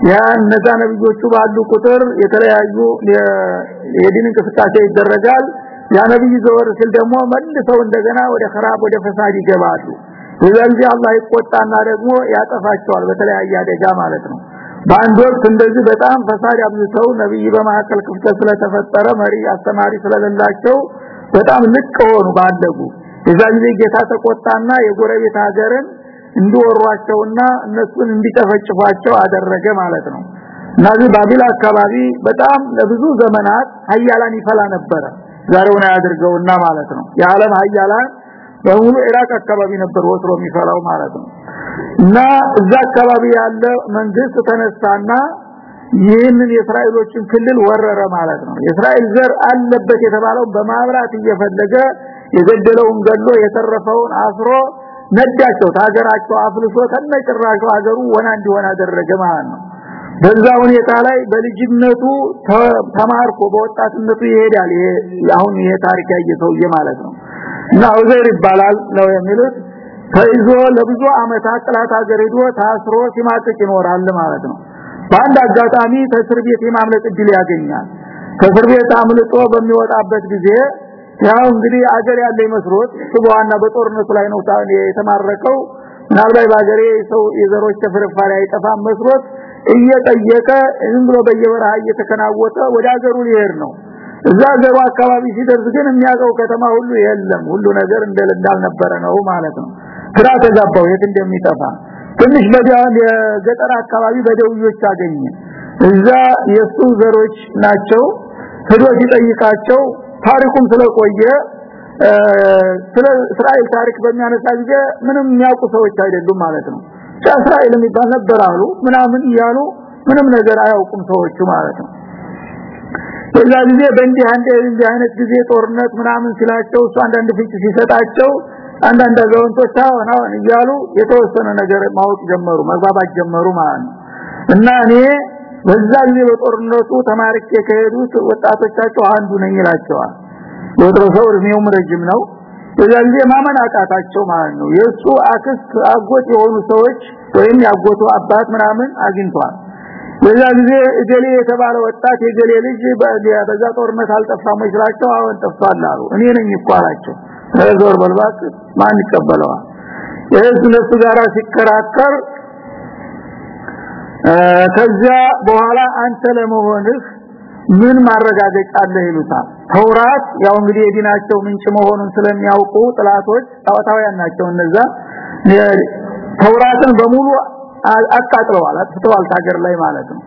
ያ እነዛ ነብዮቹ ባሉ ቁጥር የተለያዩ የዲን እንቅስቃሴ ይደረጋል ያ ነብይ ዘወር ሲል ደግሞ መልሰው እንደገና ወደ خراب ወደ ፈሳድ ይገባሉ ስለዚህ አላህ ይቆጣና ደግሞ ያጠፋቸዋል በተለያየ አደጋ ማለት ነው በአንድ ወቅት እንደዚህ በጣም ፈሳድ አብዝተው ነብይ በማከል ክፍተት ስለተፈጠረ መሪ አስተማሪ ስለሌላቸው በጣም ልቅ ሆኑ ባደጉ የዛ ጊዜ ጌታ ተቆጣና የጎረቤት ሀገርን እንዲወሯቸውና እነሱን እንዲጨፈጭፏቸው አደረገ ማለት ነው። ናዚህ ባቢል አካባቢ በጣም ለብዙ ዘመናት ሀያላን ይፈላ ነበረ። ዛሬውን ያድርገውና ማለት ነው። የዓለም ሀያላን በሙሉ ኢራቅ አካባቢ ነበር ወትሮ የሚፈላው ማለት ነው። እና እዛ አካባቢ ያለ መንግስት ተነሳና ይህንን የእስራኤሎችን ክልል ወረረ ማለት ነው። የእስራኤል ዘር አለበት የተባለው በማብራት እየፈለገ የገደለውን ገሎ የተረፈውን አስሮ ነዳቸው ታገራቸው አፍልሶ ተነጭራሹ ሀገሩ ወና እንዲሆን አደረገ ማለት ነው። በዛ ሁኔታ ላይ በልጅነቱ ተማርኮ በወጣትነቱ ይሄዳል። ይሄ አሁን ይሄ ታሪክ ያየሰውዬ ማለት ነው። እና ዑዘይር ይባላል ነው የሚሉት። ተይዞ ለብዙ አመታት ጥላት ሀገር ሄዶ ታስሮ ሲማቅቅ ይኖራል ማለት ነው። በአንድ አጋጣሚ ከእስር ቤት የማምለጥ እድል ያገኛል። ከእስር ቤት አምልጦ በሚወጣበት ጊዜ ያው እንግዲህ አገር ያለ መስሎት ስቧና በጦርነቱ ላይ ነው የተማረከው። ምናልባት በአገሬ ሰው የዘሮች ተፍርፋሪ አይጠፋም መስሎት እየጠየቀ ዝም በየበረሃ እየተከናወተ ወደ አገሩ ሊሄድ ነው። እዛ አገሩ አካባቢ ሲደርስ ግን የሚያውቀው ከተማ ሁሉ የለም። ሁሉ ነገር እንዳልነበረ ነው ማለት ነው። ግራ ተጋባው የት እንደሚጠፋ። ትንሽ የገጠር አካባቢ በደውዮች አገኘ። እዛ የሱ ዘሮች ናቸው። ሄዶ ሲጠይቃቸው ታሪኩም ስለቆየ ስለ እስራኤል ታሪክ በሚያነሳ ጊዜ ምንም የሚያውቁ ሰዎች አይደሉም ማለት ነው። እስራኤል የሚባል ነበር አሉ ምናምን እያሉ ምንም ነገር አያውቁም ሰዎቹ ማለት ነው። በዛ ጊዜ በእንዲህ እንዲህ አይነት ጊዜ ጦርነት ምናምን ሲላቸው እሱ አንዳንድ ፍንጭ ሲሰጣቸው አንዳንድ አዛውንቶች አሁን አሁን እያሉ የተወሰነ ነገር ማወቅ ጀመሩ መግባባት ጀመሩ ማለት ነው። እና እኔ በዛ ጊዜ በጦርነቱ ተማርኬ ከሄዱት ወጣቶቻቸው አንዱ ነኝ ይላቸዋል። ወጥሮ ሰው እድሜውም ረጅም ነው። ጊዜ ማመን አቃታቸው ማለት ነው። የሱ አክስት አጎት የሆኑ ሰዎች ወይም ያጎቱ አባት ምናምን አግኝቷል በዛ ጊዜ እገሌ የተባለ ወጣት የገሌ ልጅ በዛ ጦርነት አልጠፋም ይችላቸው አሁን ጠፍቷል አሉ። እኔ ነኝ እኮ አላቸው። ዞር በልባት ማን ይቀበለዋል? የህዝብ ነፍሱ ጋራ ሲከራከር ከዚያ በኋላ አንተ ለመሆንህ ምን ማረጋገጫ አለ ይሉታል። ተውራት ያው እንግዲህ የዲናቸው ምንጭ መሆኑን ስለሚያውቁ ጥላቶች ታዋታውያን ናቸው እነዛ። ተውራትን በሙሉ አቃጥለዋል አጥፍተዋል ታገር ላይ ማለት ነው።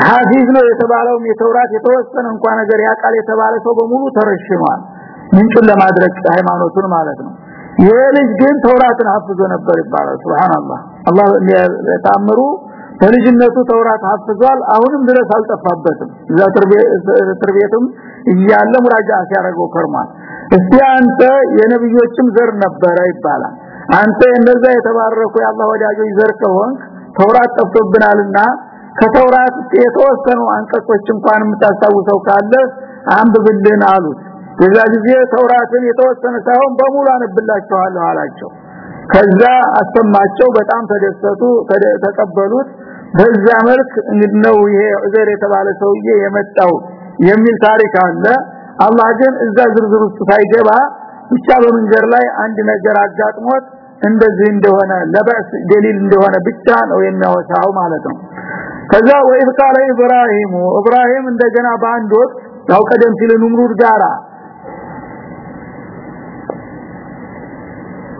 ሐፊዝ ነው የተባለው የተውራት የተወሰነ እንኳን ነገር ያቃል የተባለ ሰው በሙሉ ተረሽኗል። ምንጩን ለማድረግ ሃይማኖቱን ማለት ነው። ይሄ ልጅ ግን ተውራትን ሐፍዞ ነበር ይባላል። ሱብሃንአላህ አላህ ታምሩ በልጅነቱ ተውራት ሐፍዟል አሁንም ድረስ አልጠፋበትም። እዛ ትርቤትም እያለ ሙራጃ ሲያደርገው ከርሟል። እስቲ አንተ የነብዮችም ዘር ነበረ ይባላል። አንተ እንደዛ የተባረኩ የአላህ ወዳጆች ዘር ከሆንክ ተውራት ጠፍቶብናልና ከተውራት የተወሰኑ አንቀጾች እንኳን የምታስታውሰው ካለ አንብብልን አሉት። በዛ ጊዜ ተውራትን የተወሰነ ሳይሆን በሙሉ አንብላችኋለሁ አላቸው። ከዛ አሰማቸው በጣም ተደሰቱ ተቀበሉት በዛ መልክ ነው ይሄ ዑዘር የተባለ ሰውዬ የመጣው የሚል ታሪክ አለ አላህ ግን እዛ ዝርዝር ውስጥ ሳይገባ ብቻ በመንገር ላይ አንድ ነገር አጋጥሞት እንደዚህ እንደሆነ ለበስ ደሊል እንደሆነ ብቻ ነው የሚያወሳው ማለት ነው ከዛ ወይ ቃለ ኢብራሂም ኢብራሂም እንደገና በአንድ ወቅት ያው ቀደም ሲል ኑምሩድ ጋራ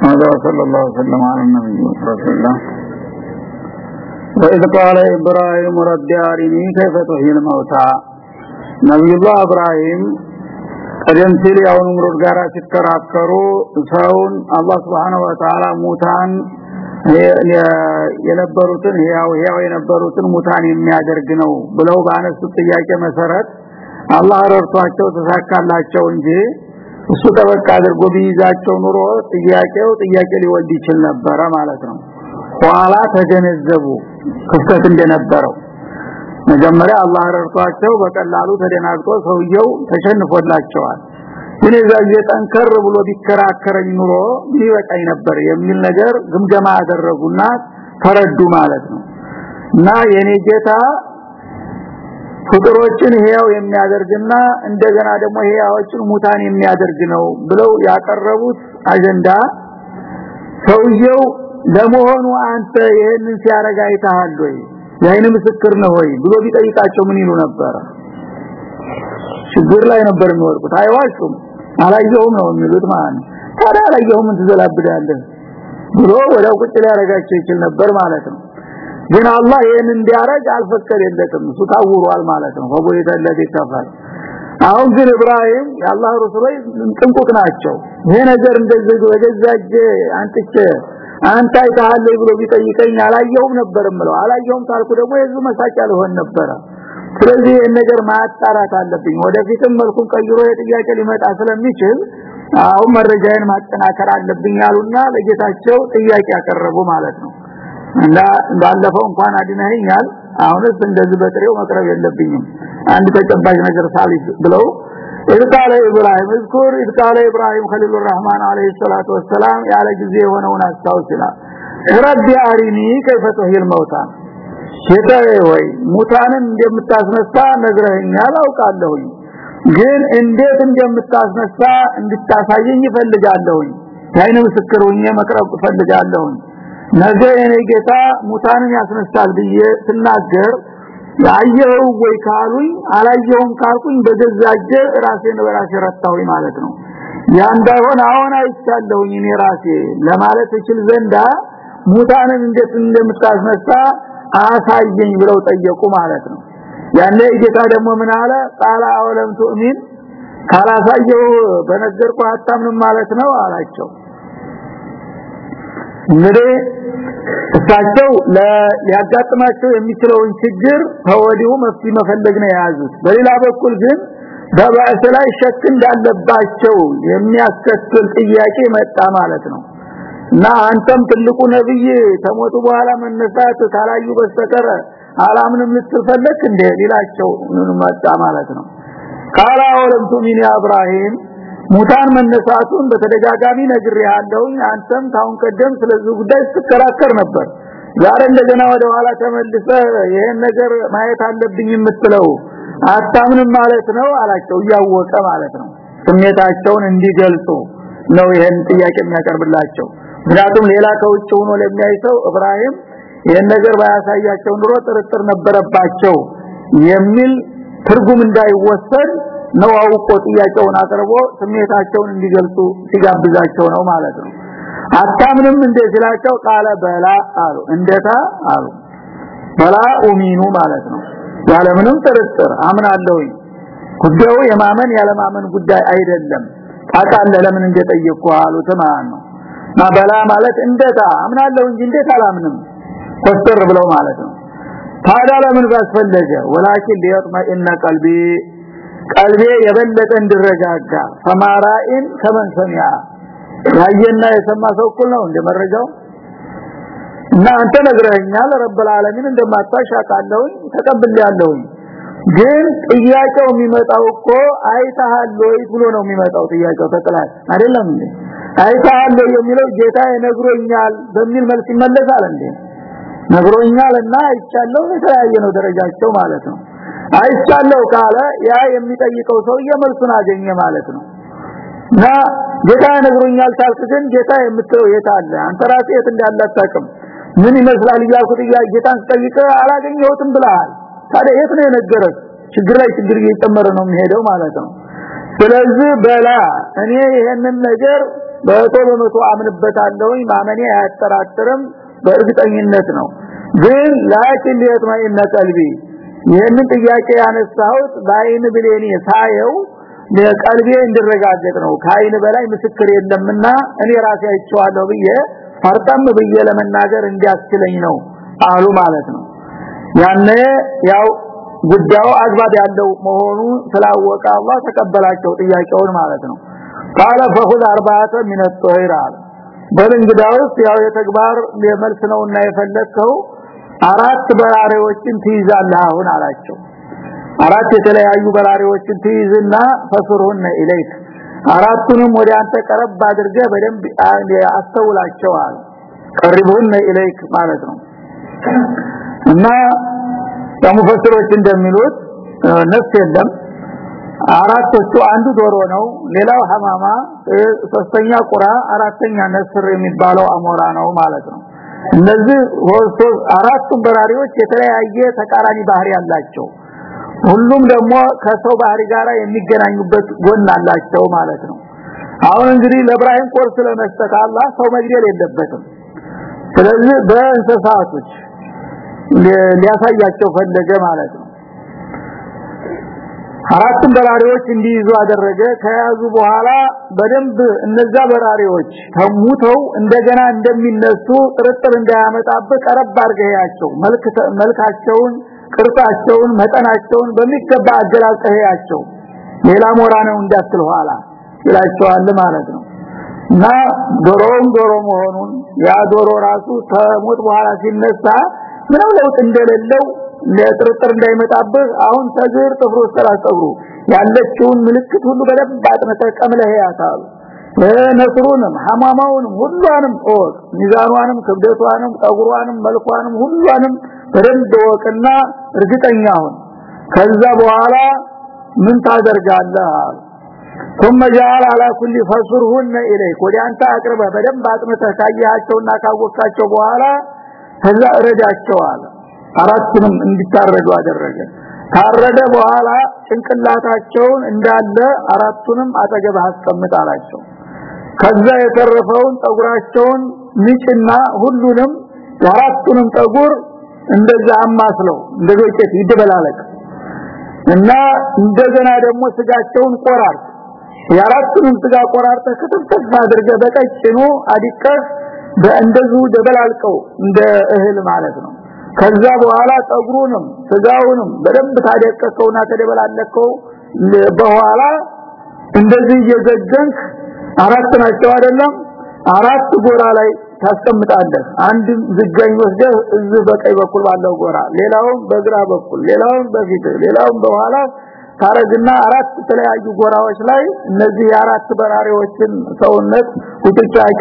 هذا صلى الله وسلم على النبي رسول الله وإذ قال إبراهيم رب أرني كيف تحيي الموتى نبي الله إبراهيم ቀደም ሲል ያው ኑምሩድ ጋራ ሲከራከሩ ሰውን አላህ Subhanahu Wa Ta'ala ሙታን የነበሩትን ያው ያው የነበሩትን ሙታን የሚያደርግ ነው ብለው ባነሱ ጥያቄ መሰረት አላህ ረድቷቸው ተሳካላቸው እንጂ እሱ ተበቃ አድርጎ ቢይዛቸው ኑሮ ጥያቄው ጥያቄ ሊወልድ ይችል ነበረ ማለት ነው ኋላ ተገነዘቡ ክፍተት እንደነበረው። መጀመሪያ አላህ ረድቷቸው በቀላሉ ተደናግጦ ሰውየው ተሸንፎላቸዋል። እዛ ጊዜ ጠንከር ብሎ ቢከራከረኝ ኑሮ ይበቃኝ ነበር የሚል ነገር ግምገማ አደረጉና ተረዱ ማለት ነው። እና የኔ ጌታ ፍጥሮችን ህያው የሚያደርግና እንደገና ደግሞ ህያዎችን ሙታን የሚያደርግ ነው ብለው ያቀረቡት አጀንዳ ሰውየው ለመሆኑ አንተ ይሄንን ሲያረጋ አይተሃል ወይ? የአይን ምስክር ነው ወይ ብሎ ቢጠይቃቸው ምን ይሉ ነበር? ችግር ላይ ነበር የሚወርቁት አይዋሹም አላየሁም ነው የሚሉት ነው። ታዲያ አላየሁም ትዘላብዳለህ? ብሎ ወዲያው ቁጭ ሊያረጋቸው ይችል ነበር ማለት ነው። ግን አላህ ይሄን እንዲያረግ አልፈቀደለትም። እሱ ታውሯል ማለት ነው። ወቦ የተለደ ከፋል አሁን ግን ኢብራሂም የአላህ ረሱሎች ጥንቁቅ ናቸው። ይሄ ነገር እንደዚህ ወደዛጀ አንጥቼ አንተ አይተሃል ብሎ ቢጠይቀኝ አላየሁም ነበር ምለው አላየሁም ታልኩ ደግሞ የዙ መሳቂያ ሊሆን ነበረ። ስለዚህ ነገር ማጣራት አለብኝ። ወደፊትም መልኩን ቀይሮ የጥያቄ ሊመጣ ስለሚችል አሁን መረጃዬን ማጠናከር አለብኝ ያሉና ለጌታቸው ጥያቄ ያቀረቡ ማለት ነው። እና ባለፈው እንኳን አድነኸኛል። አሁንስ እንደዚህ በጥሬው መቅረብ የለብኝም። አንድ ተጨባጭ ነገር ሳሊስ ብለው ኢብቃለ ኢብራሂም እዝኩር ኢብቃለ ኢብራሂም خليل الرحمن عليه الصلاه والسلام ያለ ጊዜ የሆነውን አስታውስ ይላል ረቢ አሪኒ كيف تحيي الموتى ጌታዬ ወይ ሙታንን እንደምታስነሳ ነግረኸኛል አውቃለሁኝ ግን እንዴት እንደምታስነሳ እንድታሳየኝ ይፈልጋለሁኝ ያይነ ምስክር ሆኜ መቅረብ ፈልጋለሁኝ ነገ የኔ ጌታ ሙታንን ያስነሳል ብዬ ስናገር ያየው ወይ ካሉኝ አላየውም ካልኩኝ በገዛጀ ራሴን በራሴ ረታሁኝ ማለት ነው። ያ እንዳይሆን አሁን አይቻለሁኝ እኔ ራሴ ለማለት እችል ዘንዳ ሙታንን እንዴት እንደምታስነሳ አሳየኝ ብለው ጠየቁ ማለት ነው። ያኔ ጌታ ደግሞ ምን አለ? ቃላ አወለም ቱእሚን ካላሳየው በነገርኩ አታምንም ማለት ነው አላቸው እንግዲህ እሳቸው ሊያጋጥማቸው የሚችለውን ችግር ከወዲሁ መፍትሄ መፈለግ ነው የያዙት። በሌላ በኩል ግን በባዕስ ላይ ሸክ እንዳለባቸው የሚያስከትል ጥያቄ መጣ ማለት ነው። እና አንተም ትልቁ ነብይ ተሞቱ በኋላ መነሳት ካላዩ በስተቀር አላምንም ልትፈለክ እንደ ሊላቸው መጣ ማለት ነው። ካላ ወለም ቱሚን ኢብራሂም ሙታን መነሳቱን በተደጋጋሚ ነግሬሃለሁ አንተም ታውን ቀደም ስለዚህ ጉዳይ ስትከራከር ነበር። ዛሬ እንደገና ወደ ኋላ ተመልሰ ይሄን ነገር ማየት አለብኝ የምትለው አታምንም ማለት ነው አላቸው። እያወቀ ማለት ነው። ስሜታቸውን እንዲገልጹ ነው ይሄን ጥያቄ የሚያቀርብላቸው። ምክንያቱም ሌላ ከውጭ ሆኖ ለሚያይ ሰው ኢብራሂም ይሄን ነገር ባያሳያቸው ኑሮ ጥርጥር ነበረባቸው የሚል ትርጉም እንዳይወሰድ ነው አውቆ ጥያቄውን አቅርቦ ስሜታቸውን እንዲገልጹ ሲጋብዛቸው ነው ማለት ነው። አታምንም እንደ ሲላቸው ቃለ በላ አሉ። እንደታ አሉ። በላ ኡሚኑ ማለት ነው። ያለምንም ጥርጥር አምናለሁኝ። ጉዳዩ የማመን ያለማመን ጉዳይ አይደለም። ታቃለ ለምን እንደጠየቁ አሉት ማለት ነው። ማበላ ማለት እንደታ አምናለሁ እንጂ እንዴት አላምንም? ኮስተር ብለው ማለት ነው። ታዲያ ለምን ባስፈለገ? ወላኪን ሊየጥመኢነ ቀልቢ ቀልቤ የበለጠ እንዲረጋጋ ሰማራኢን ከመን ሰሚያ ያየና የሰማ ሰው እኩል ነው እንደ መረጃው። እና አንተ ነግረኸኛል ረብል ዓለሚን እንደማታሽ አውቃለሁኝ ተቀብያለሁኝ። ግን ጥያቄው የሚመጣው እኮ አይተሃል ወይ ብሎ ነው የሚመጣው ጥያቄው ተጥላል አይደለም እንዴ? አይተሃል የሚለው ጌታ ነግሮኛል በሚል መልስ ይመለሳል እንዴ? ነግሮኛልና አይቻለው የተለያየ ነው ደረጃቸው ማለት ነው አይቻለው ካለ ያ የሚጠይቀው ሰው መልሱን አገኘ ማለት ነው። እና ጌታ ነግሮኛል ካልክ ግን ጌታ የምትለው የት አለ? አንተ ራስህ የት እንዳለ አታውቅም። ምን ይመስላል እያልኩት ጌታን ስጠይቅ አላገኘሁትም ብለሃል። ታዲያ የት ነው የነገረህ? ችግር ላይ ችግር እየጨመረ ነው የሚሄደው ማለት ነው። ስለዚህ በላ እኔ ይሄንን ነገር በቶ በመቶ አምንበታለሁኝ ማመኔ አያጠራጥርም በእርግጠኝነት ነው። ግን ላኪን ሊየጥመኢነ ቀልቢ ይህንን ጥያቄ ያነሳሁት በአይን ብሌኒ ሳየው ለቀልቤ እንድረጋገጥ ነው ከአይን በላይ ምስክር የለምና እኔ ራሴ አይቼዋለሁ ብዬ ፈርጠም ብዬ ለመናገር እንዲያስችለኝ ነው አሉ ማለት ነው ያኔ ያው ጉዳዩ አግባብ ያለው መሆኑ ስላወቀ አላህ ተቀበላቸው ጥያቄውን ማለት ነው قال فخذ اربعه من الطير በል እንግዳውስ ያው የተግባር የመልስ ነውና የፈለከው አራት በራሪዎችን ትይዛለህ አሁን አላቸው። አራት የተለያዩ በራሪዎችን ትይዝና فصرهن إليك አራቱንም ወደ አንተ ቀረብ አድርገህ በደንብ አስተውላቸዋል። قربهن إليك ማለት ነው። እና ሙፈስሮች እንደሚሉት ነፍስ የለም። አራቶቹ አንዱ ዶሮ ነው ሌላው حمامة ሶስተኛ ቁራ አራተኛ ነስር የሚባለው አሞራ ነው ማለት ነው እነዚህ አራቱም በራሪዎች የተለያየ ተቃራኒ ባህሪ ያላቸው ሁሉም ደግሞ ከሰው ባህሪ ጋራ የሚገናኙበት ጎን አላቸው ማለት ነው። አሁን እንግዲህ ለብራሂም ኮርስ ለመስጠት አላህ ሰው መግደል የለበትም። ስለዚህ በእንስሳቶች ሊያሳያቸው ፈለገ ማለት ነው አራቱም በራሪዎች እንዲይዙ አደረገ። ከያዙ በኋላ በደንብ እነዛ በራሪዎች ተሙተው እንደገና እንደሚነሱ ጥርጥር እንዳያመጣብህ ቀረብ አድርገያቸው መልካቸውን ቅርጻቸውን መጠናቸውን በሚገባ አገላልጠያቸው ሌላ ሞራ ነው እንዳትል ኋላ ይላቸዋል ማለት ነው። እና ዶሮም ዶሮ መሆኑን ያ ዶሮ ራሱ ከሞት በኋላ ሲነሳ ምንም ለውጥ እንደሌለው ለጥርጥር እንዳይመጣብህ አሁን ተግር ጥፍሩ ተላጸሩ ያለችውን ምልክት ሁሉ በደንብ አጥነተ ቀምለህ ያታሉ ነስሩንም ሐማማውንም ሁሉንም ኦር ሚዛኗንም ክብደቷንም ጠጉሯንም መልኳንም ሁሉንም በደንብ ወቅና እርግጠኛ ሁን ከዛ በኋላ ምን ታደርጋለህ ثم جعل على كل فصرهن اليك ወደ አንተ አቅርበ በደንብ አጥንተህ ካያቸውና ካወቃቸው በኋላ ከዛ እረዳቸዋል አራቱንም እንዲታረዱ አደረገ። ታረደ በኋላ ጭንቅላታቸውን እንዳለ አራቱንም አጠገብ አስቀምጥ አላቸው። ከዛ የተረፈውን ጠጉራቸውን ንጭና ሁሉንም የአራቱንም ጠጉር እንደዛ አማስለው እንደ ይደበላለቅ እና እንደገና ደግሞ ስጋቸውን ቆራርጥ። የአራቱንም ስጋ ቆራርጠ ክትፍትፍ አድርገ በቀጭኑ አዲቀህ በእንደዙ ደበላልቀው እንደ እህል ማለት ነው ከዛ በኋላ ጠጉሩንም ስጋውንም በደንብ ታደቀቀውና ተደበላለቀው በኋላ እንደዚህ እየዘገንክ አራት ናቸው አይደለም? አራት ጎራ ላይ ታስቀምጣለህ። አንድ ዝጋኝ ወስደህ እዚህ በቀኝ በኩል ባለው ጎራ ሌላውን በግራ በኩል ሌላውን በፊት ሌላውን በኋላ ታረግና አራት የተለያዩ ጎራዎች ላይ እነዚህ አራት በራሪዎችን ሰውነት ቁጥጫቂ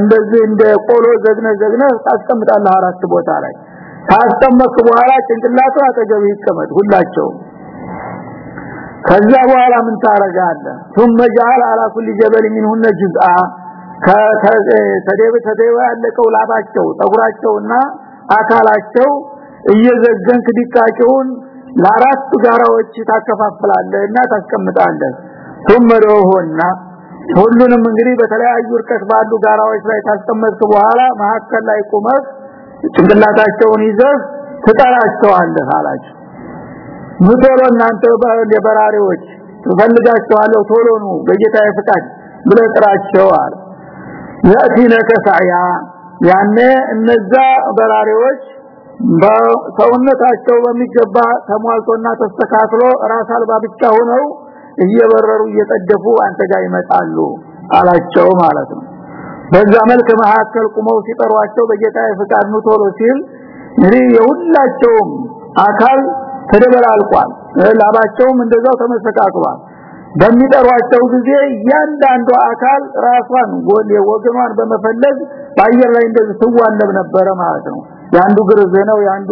እንደዚህ እንደ ቆሎ ዘግነ ዘግነ ታስቀምጣለህ አራት ቦታ ላይ ታስቀመጥክ በኋላ ጭንቅላቱ አጠገብ ይቀመጥ ሁላቸው ከዛ በኋላ ምን ታረጋለህ ثم جعل على كل جبل منهن جزءا ከተደበ ተደበ ያለቀው ላባቸው ጠጉራቸውና አካላቸው እየዘገንክ ዲቃቸውን ለአራት ጋራዎች ታከፋፍላለህና ታስቀምጣለህ ثم روحنا ሁሉንም እንግዲህ በተለያዩ እርቀት ባሉ ጋራዎች ላይ ታስቀመጥክ በኋላ መሐከል ላይ ቁመህ ጭንቅላታቸውን ይዘህ ትጠራቸዋለህ አላቸው። ሙቶሎ እናንተ በራሪዎች ትፈልጋቸዋለሁ ቶሎ ነው በጌታዬ ፍቃድ ብለህ ጥራቸው አለ። ያቲነከ ሳያ ያኔ እነዛ በራሪዎች በሰውነታቸው በሚገባ ተሟልቶና ተስተካክሎ ራስ አልባ ብቻ ሆነው እየበረሩ እየጠደፉ አንተ ጋር ይመጣሉ አላቸው ማለት ነው። በዛ መልክ መካከል ቁመው ሲጠሯቸው በጌታዬ ፍቃድ ነው ቶሎ ሲል እንግዲህ የሁላቸውም አካል ተደበላልቋል። ላባቸውም እንደዛው ተመሰቃቅሏል። በሚጠሯቸው ጊዜ እያንዳንዱ አካል ራሷን ጎል ወገኗን በመፈለግ በአየር ላይ እንደዚህ ትዋለብ ነበረ ማለት ነው። ያንዱ ግርዝ ነው ያንዱ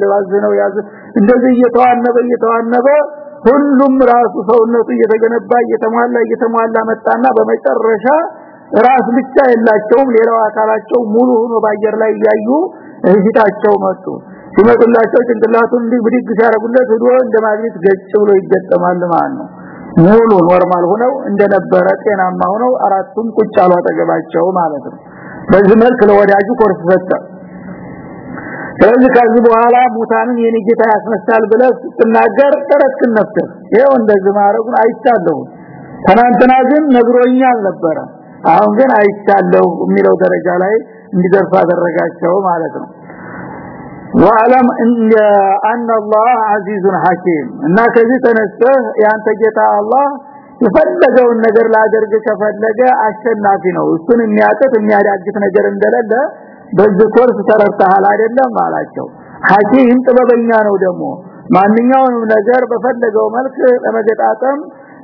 ለዋዝ ነው ያዝ እንደዚህ እየተዋነበ እየተዋነበ ሁሉም ራሱ ሰውነቱ እየተገነባ እየተሟላ እየተሟላ መጣና በመጨረሻ ራስ ብቻ የላቸውም። ሌላው አካላቸው ሙሉ ሆኖ በአየር ላይ እያዩ እህታቸው መጡ። ሲመጡላቸው ጭንቅላቱን እንዲህ ብድግ ሲያረጉለት ሄዶ እንደ ማግኔት ገጭ ብሎ ይገጠማል ማለት ነው። ሙሉ ኖርማል ሆነው እንደነበረ ጤናማ ሆነው አራቱም ቁጭ አሉ አጠገባቸው ማለት ነው። በዚህ መልክ ለወዳጁ ኮርስ ሰጠ ስለዚህ ከዚህ በኋላ ሙታንን የኔ ጌታ ያስነሳል ብለህ ስትናገር ተረክን ነፍስህ ይሄው እንደዚህ ማረጉን አይቻለሁ ትናንትና ግን ነግሮኛል ነበረ አሁን ግን አይቻለሁ የሚለው ደረጃ ላይ እንዲደርሱ አደረጋቸው ማለት ነው ወአለም ان الله عزيز حكيم እና ከዚህ ተነስተህ ያንተ ጌታ አላህ የፈለገውን ነገር ላደርግ ከፈለገ አሸናፊ ነው እሱን የሚያጠት የሚያዳግት ነገር እንደሌለ በዚህ ኮርስ ተረድተሃል አይደለም አላቸው። ሐኪም ጥበበኛ ነው ደግሞ። ማንኛውንም ነገር በፈለገው መልክ ለመገጣጠም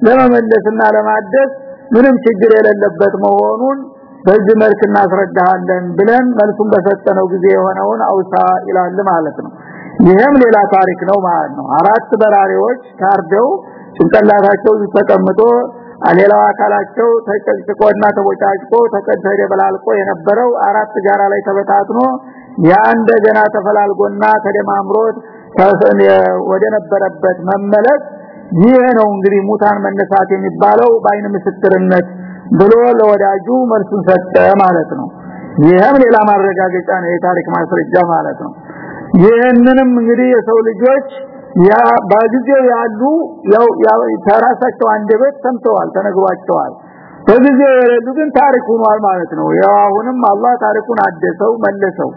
ለመመለስና ለማደስ ምንም ችግር የሌለበት መሆኑን በዚህ መልክ እናስረዳሃለን ብለን መልሱን በሰጠነው ጊዜ የሆነውን አውሳ ይላል ማለት ነው። ይሄም ሌላ ታሪክ ነው ማለት ነው። አራት በራሪዎች ታርደው ጭንቅላታቸው ተቀምጦ ሌላው አካላቸው ተጨጭቆና ተቦጫጭቆ ተቀደደ በላልቆ የነበረው አራት ጋራ ላይ ተበታትኖ ያ እንደገና ተፈላልጎና ተደማምሮት ወደ ነበረበት መመለስ። ይሄ ነው እንግዲህ ሙታን መነሳት የሚባለው በአይን ምስክርነት ብሎ ለወዳጁ መልሱን ሰጠ ማለት ነው። ይሄም ሌላ ማረጋገጫ ነው የታሪክ ማስረጃ ማለት ነው። ይህንንም እንግዲህ የሰው ልጆች ያ በጊዜው ያሉ ያው ተራሳቸው አንደበት ሰምተዋል ተነግሯቸዋል። በጊዜው የሌሉ ግን ታሪክ ሆኗል ማለት ነው። ያው አሁንም አላህ ታሪኩን አደሰው መለሰው።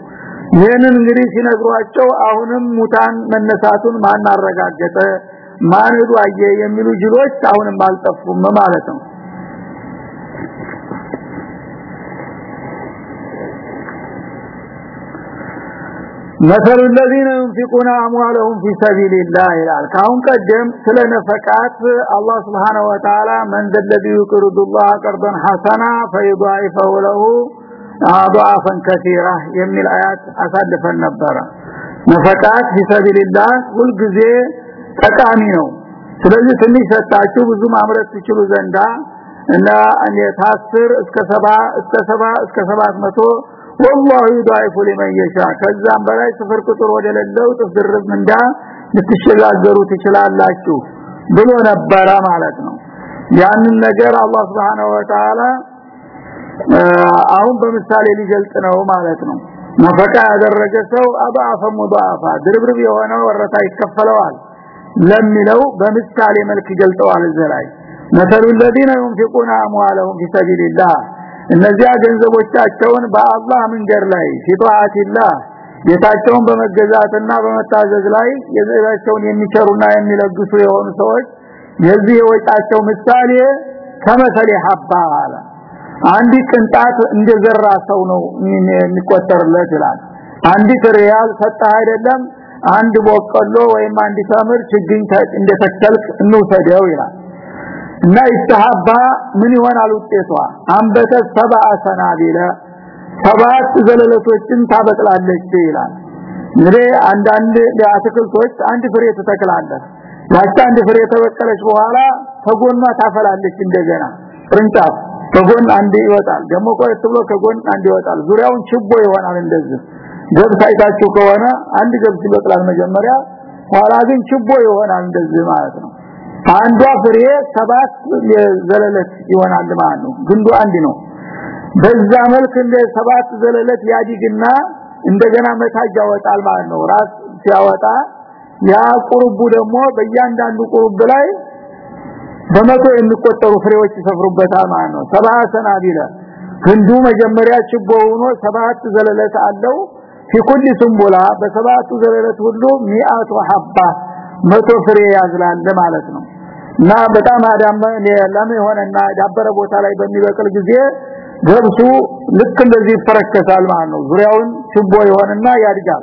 ይህንን እንግዲህ ሲነግሯቸው አሁንም ሙታን መነሳቱን ማን አረጋገጠ ማን ሄዱ አየ የሚሉ ጅሎች አሁንም አልጠፉም ማለት ነው مثل الذين ينفقون اموالهم في سبيل الله ይላል ካሁን ቀደም ስለ ነፈቃት አላህ Subhanahu Wa Ta'ala من الذي يقرض الله قرضا حسنا فيضاعفه له اضعافا كثيره የሚል አያት አሳልፈን ነበር ነፈቃት في سبيل الله ሁል ጊዜ ጠቃሚ ነው ስለዚህ ትንሽ ሰጣችሁ ብዙ ማምረት ትችሉ ዘንዳ እና እኔ ታስር እስከ 70 እስከ 70 እስከ 700 والله يضاعف لمن يشاء ከዛም በላይ ስፍር ቁጥር ወደ ሌለው ጥፍርም እንዳ ልትሸጋገሩ ትችላላችሁ ብሎ ነበረ ማለት ነው ያንን ነገር አላህ Subhanahu Wa Ta'ala አሁን በምሳሌ ሊገልጽ ነው ማለት ነው ነፈቃ ያደረገ ሰው አባፈ ሙዳፋ ድርብርብ የሆነ ወረታ ይከፈለዋል ለሚለው በምሳሌ መልክ ገልጠዋል ዘላይ مثل الذين ينفقون اموالهم في سبيل الله እነዚያ ገንዘቦቻቸውን በአላህ መንገድ ላይ ሲጧአቲላህ ጌታቸውን በመገዛትና በመታዘዝ ላይ የዘራቸውን የሚቸሩና የሚለግሱ የሆኑ ሰዎች የዚህ የወጣቸው ምሳሌ ከመሰለ ሐባ አለ። አንዲ ቅንጣት እንደዘራ ሰው ነው የሚቆጠርለት ይላል። አንዲት ሪያል ሰጣ አይደለም አንድ ቦቀሎ ወይም አንድ ተምር ችግኝ እንደተከልክ እንውሰደው ይላል እና ይስተሐባ ምን ይሆናል ውጤቷ? አንበተ ሰብአ ሰናቢለ ሰባት ዘለለቶችን ታበቅላለች ይላል። እንግዲህ አንዳንድ አትክልቶች አንድ ፍሬ ተተክላለህ ያቺ አንድ ፍሬ ተበቀለች በኋላ ከጎኗ ታፈላለች እንደገና። ቅርንጫፍ ከጎን አንድ ይወጣል። ደግሞ ቆይቶ ብሎ ከጎን አንድ ይወጣል። ዙሪያውን ችቦ ይሆናል እንደዚህ። ገብስ አይታችሁ ከሆነ አንድ ገብስ ይበቅላል መጀመሪያ ኋላ ግን ችቦ ይሆናል እንደዚህ ማለት ነው አንዷ ፍሬ ሰባት ዘለለት ይሆናል ማለት ነው። ግንዱ አንድ ነው። በዛ መልክ እንደ ሰባት ዘለለት ያዲግና እንደገና መታጅ ያወጣል ማለት ነው። ራስ ሲያወጣ ያ ቁርቡ ደግሞ በእያንዳንዱ ቁርብ ላይ በመቶ የሚቆጠሩ ፍሬዎች ይሰፍሩበታል ማለት ነው። ሰባ ሰናቢለ ግንዱ መጀመሪያ ችቦ ሆኖ ሰባት ዘለለት አለው። في ስንቦላ በሰባቱ ዘለለት ሁሉ ሚአቱ ሐባ መቶ ፍሬ ያዝላል ማለት ነው። እና በጣም አዳም ለም የሆነና ዳበረ ቦታ ላይ በሚበቅል ጊዜ ገብሱ ልክ እንደዚህ ይፈረከሳል ማለት ነው። ዙሪያውን ችቦ ይሆንና ያድጋል።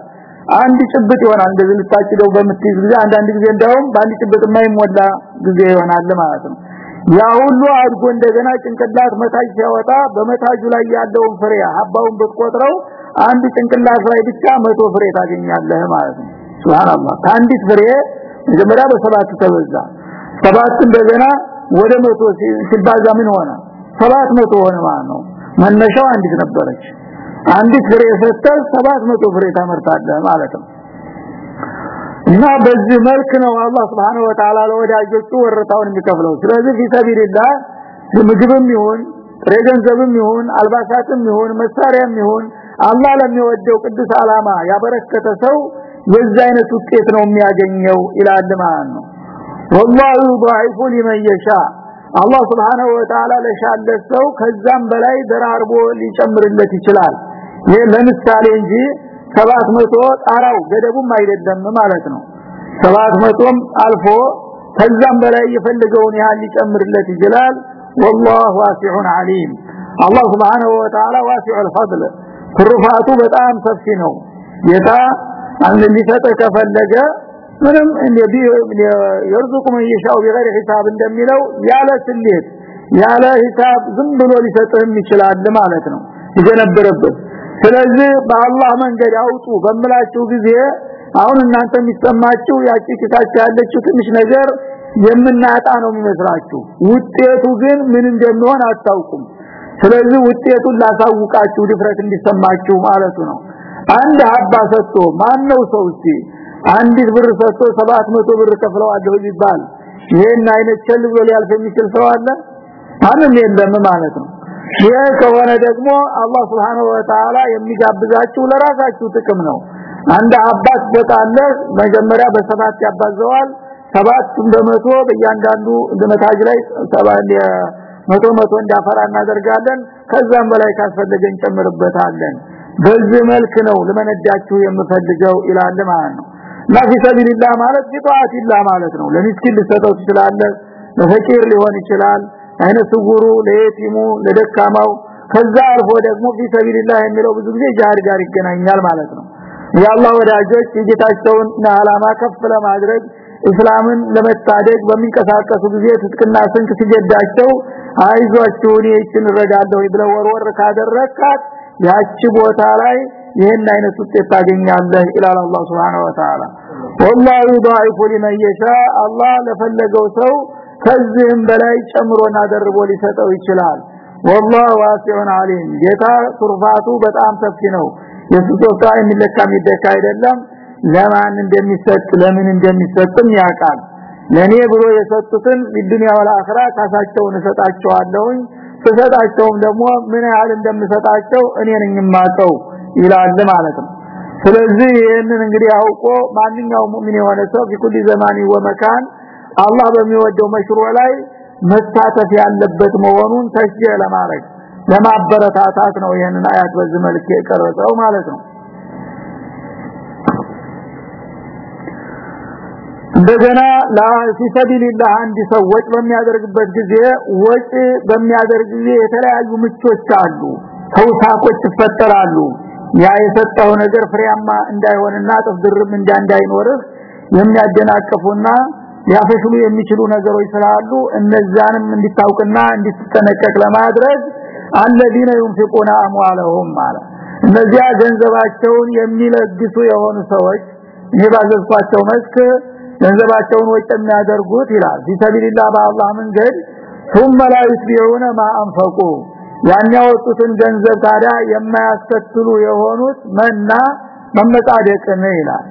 አንድ ጭብጥ ይሆናል እንደዚህ ልታጭደው በምትይዝ ጊዜ አንዳንድ ጊዜ እንደውም በአንድ ጭብጥ የማይሞላ ጊዜ ይሆናል ማለት ነው። ያ ሁሉ አድጎ እንደገና ጭንቅላት መታጅ ሲያወጣ በመታጁ ላይ ያለውን ፍሬ ሀባውን ብትቆጥረው አንድ ጭንቅላት ላይ ብቻ መቶ ፍሬ ታገኛለህ ማለት ነው። ሱብሃንአላህ። ከአንዲት ፍሬ መጀመሪያ በሰባት ተበዛ። ሰባት እንደገና ወደ መቶ ሲባዛ ምን ሆነ? ሰባት መቶ ሆነ ማለት ነው። መነሻው አንዲት ነበረች። አንዲት ፍሬ ሰጥተህ ሰባት መቶ ፍሬ ታመርታለህ ማለት ነው። እና በዚህ መልክ ነው አላህ Subhanahu Wa Ta'ala ለወዳጆቹ ወረታውን የሚከፍለው። ስለዚህ ፊሰቢልላህ ምግብም ይሁን ጥሬ ገንዘብም ይሁን አልባሳትም ይሁን መሳሪያም ይሁን አላህ ለሚወደው ቅዱስ አላማ ያበረከተ ሰው የዚህ አይነት ውጤት ነው የሚያገኘው ይላል ማለት ነው والله ضعيف لمن يشاء አላህ Subhanahu Wa Ta'ala ለሻለት ሰው ከዛም በላይ ደራርቦ ሊጨምርለት ይችላል ይሄ ለምሳሌ እንጂ 700 ጣራው ገደቡም አይደለም ማለት ነው 700ም አልፎ ከዛም በላይ የፈለገውን ያህል ሊጨምርለት ይችላል والله واسع عليم الله سبحانه وتعالى واسع الفضل ትሩፋቱ በጣም ሰፊ ነው ጌታ አንድ ሊሰጥ ከፈለገ ምንም የርዙቁ من يشاء بغير حساب እንደሚለው ያለ ስሌት ያለ ሂሳብ ዝም ብሎ ሊሰጥህም ይችላል ማለት ነው ይገነበረበት ስለዚህ በአላህ መንገድ አውጡ በምላችሁ ጊዜ አሁን እናንተ የሚሰማችሁ ያቺ ኪታችሁ ያለችው ትንሽ ነገር የምናጣ ነው የሚመስላችሁ ውጤቱ ግን ምን እንደሚሆን አታውቁም ስለዚህ ውጤቱን ላሳውቃችሁ ድፍረት እንዲሰማችሁ ማለቱ ነው አንድ ሀባ ሰጥቶ ማን ነው ሰው እስቲ? አንዲት ብር ሰጥቶ 700 ብር ከፍለዋለሁ ይባል ይሄን አይነት ቸል ብሎ ሊያልፍ የሚችል ሰው አለ? ማንም የለም ማለት ነው። ይሄ ከሆነ ደግሞ አላህ Subhanahu Wa Ta'ala የሚጋብዛችሁ ለራሳችሁ ጥቅም ነው። አንድ አባት በታለ መጀመሪያ በሰባት ያባዘዋል ሰባት በመቶ በእያንዳንዱ እንደመታጅ ላይ ሰባት መቶ መቶ እንዳፈራ እናደርጋለን። ከዛም በላይ ካስፈለገን ጨምርበታለን በዚህ መልክ ነው ለመነዳችሁ የምፈልገው ይላል ማለት ነው። ለፊ ሰቢልላህ ማለት ቢጣዓቲላህ ማለት ነው። ለሚስኪን ልሰጠው ትችላለህ ለፈቂር ሊሆን ይችላል አይነ ስውሩ ለየቲሙ ለደካማው። ከዛ አልፎ ደግሞ ፊ ሰቢልላህ የሚለው ብዙ ጊዜ ጃሃድ ጋር ይገናኛል ማለት ነው። የአላህ ወዳጆች የጌታቸውን ዓላማ ከፍ ለማድረግ እስላምን ለመታደግ በሚንቀሳቀሱ ጊዜ ትጥቅና ስንቅ ሲገዳቸው አይዟችሁ እኔ ይችን እረዳለሁ ብለው ወርወር ካደረካት ያቺ ቦታ ላይ ይሄን አይነት ውጤት ታገኛለህ ኢላላ አላህ Subhanahu Wa Ta'ala والله يضاعف لمن يشاء الله ለፈለገው ሰው ከዚህም በላይ ጨምሮና ደርቦ ሊሰጠው ይችላል والله واسع عليم ጌታ ቱርፋቱ በጣም ሰፊ ነው የስጦታ የሚለካ የሚደካ አይደለም ለማን እንደሚሰጥ ለምን እንደሚሰጥም ያውቃል ለኔ ብሎ የሰጡትን በዱንያ ወላ አኺራ ካሳቸውን እሰጣቸዋለሁኝ ስሰጣቸውም ደግሞ ምን ያህል እንደምሰጣቸው እኔ ነኝ የማውቀው ይላል ማለት ነው። ስለዚህ ይህንን እንግዲህ አውቆ ማንኛውም ሙእሚን የሆነ ሰው በኩል ዘማኒ ወመካን አላህ በሚወደው መሽሮ ላይ መሳተፍ ያለበት መሆኑን ተሽየ ለማድረግ ለማበረታታት ነው ይህንን አያት በዚህ መልክ የቀረጸው ማለት ነው እንደገና ለፊሰቢልላህ አንድ ሰው ወጭ በሚያደርግበት ጊዜ ወጭ በሚያደርግ ጊዜ የተለያዩ ምቾች አሉ ተውሳኮች ይፈጠራሉ ያ የሰጠው ነገር ፍሬያማ እንዳይሆንና ጥፍድርም እንዳይኖርህ የሚያደናቅፉና ሊያፈሽሉ የሚችሉ ነገሮች ስላሉ እነዛንም እንዲታውቅና እንዲተነቀቅ ለማድረግ الذين ينفقون اموالهم ማለት እነዚያ ገንዘባቸውን የሚለግሱ የሆኑ ሰዎች እኔ ባዘዝኳቸው መስክ ገንዘባቸውን ወጭ የሚያደርጉት ይላል ቢሰቢልላህ በአላህ መንገድ ثم لا يتبعون ما انفقوا ያን ያወጡትን ገንዘብ ታዲያ የማያስከትሉ የሆኑት መና መመጻደቅ ነው ይላል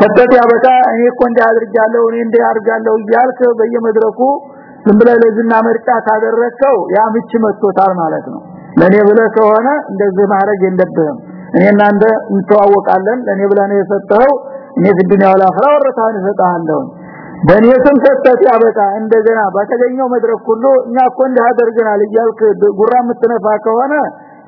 ሰጠት ያበቃ እኔ እኮ እንዲያድርጋለሁ እኔ እንዲያርጋለሁ እያልክ በየመድረኩ ዝም ብለህ ለዝና ምርጫ ካደረከው ያ ምች መጥቶታል ማለት ነው ለኔ ብለህ ከሆነ እንደዚህ ማድረግ የለብህም እኔ እናንተ እንተዋወቃለን ለኔ ብለህ ነው የሰጠኸው እኔ ፍድኛ ወላ ወረታን እሰጥሃለሁ። በእኔ ስም ሰጠት ያበቃ። እንደገና በተገኘው መድረክ ሁሉ እኛ እኮ እንዳደርገናል እያልክ ጉራ የምትነፋ ከሆነ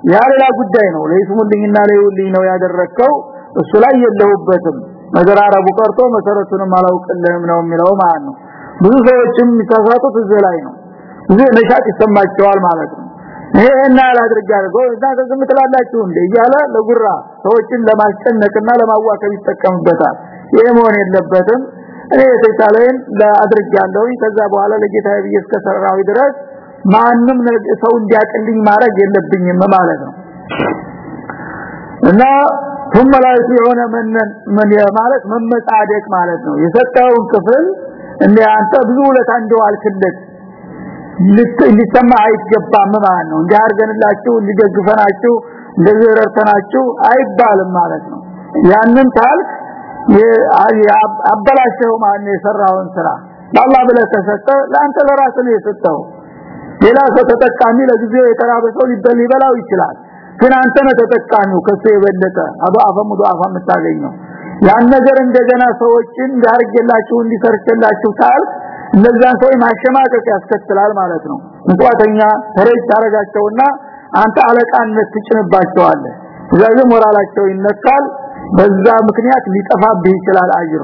ያ ሌላ ጉዳይ ነው። ለይስሙልኝና ለይውልኝ ነው ያደረከው እሱ ላይ የለውበትም መደራረቡ ቀርቶ መሰረቱንም አላውቅልህም ነው የሚለው ማለት ነው። ብዙ ሰዎችም የሚሳሳቱት እዚህ ላይ ነው። ብዙ ነሻት ይሰማቸዋል ማለት ነው ይሄና አላድርጋለሁ እና ዝም ትላላችሁ እንደ እያለ ለጉራ ሰዎችን ለማስጨነቅና ለማዋከብ ይጠቀምበታል ይሄ መሆን የለበትም እኔ የተቻለኝ ለአድርጋለሁ ከዛ በኋላ ለጌታ ብዬ እስከሰራው ድረስ ማንም ሰው እንዲያቀልኝ ማድረግ የለብኝም ማለት ነው እና ثم لا يسعون من من ማለት መመጻደቅ ማለት ነው የሰጠውን ክፍል እንደ አንተ ብዙ ውለታ እንደዋልክለት ሊሰማ አይገባም ማለት ነው። እንዲያርገንላችሁ እንዲደግፈናችሁ እንደዚህ ረርተናችሁ አይባልም ማለት ነው። ያንን ታልክ አበላሸው ማለት የሰራውን ስራ። ለአላህ ብለህ ከሰጠ ለአንተ ለራስህ ነው የሰጠው ሌላ ሰው ተጠቃሚ ለጊዜው የተራበ ሰው ሊበላው ይችላል። ግን አንተ ነህ ተጠቃሚው ከሱ የበለጠ አባ አፈሙዱ አፋ የምታገኘው። ያን ነገር እንደገና ሰዎችን እንዳርገላችሁ እንዲሰርችላችሁ ታልክ እነዛን ሰው ማሸማቀቅ ያስከትላል ማለት ነው። ምጽዋተኛ ተረጅ ታረጋቸውና አንተ አለቃነት ትጭንባቸዋለህ ስለዚህ ሞራላቸው ይነካል በዛ ምክንያት ሊጠፋብህ ይችላል አጅር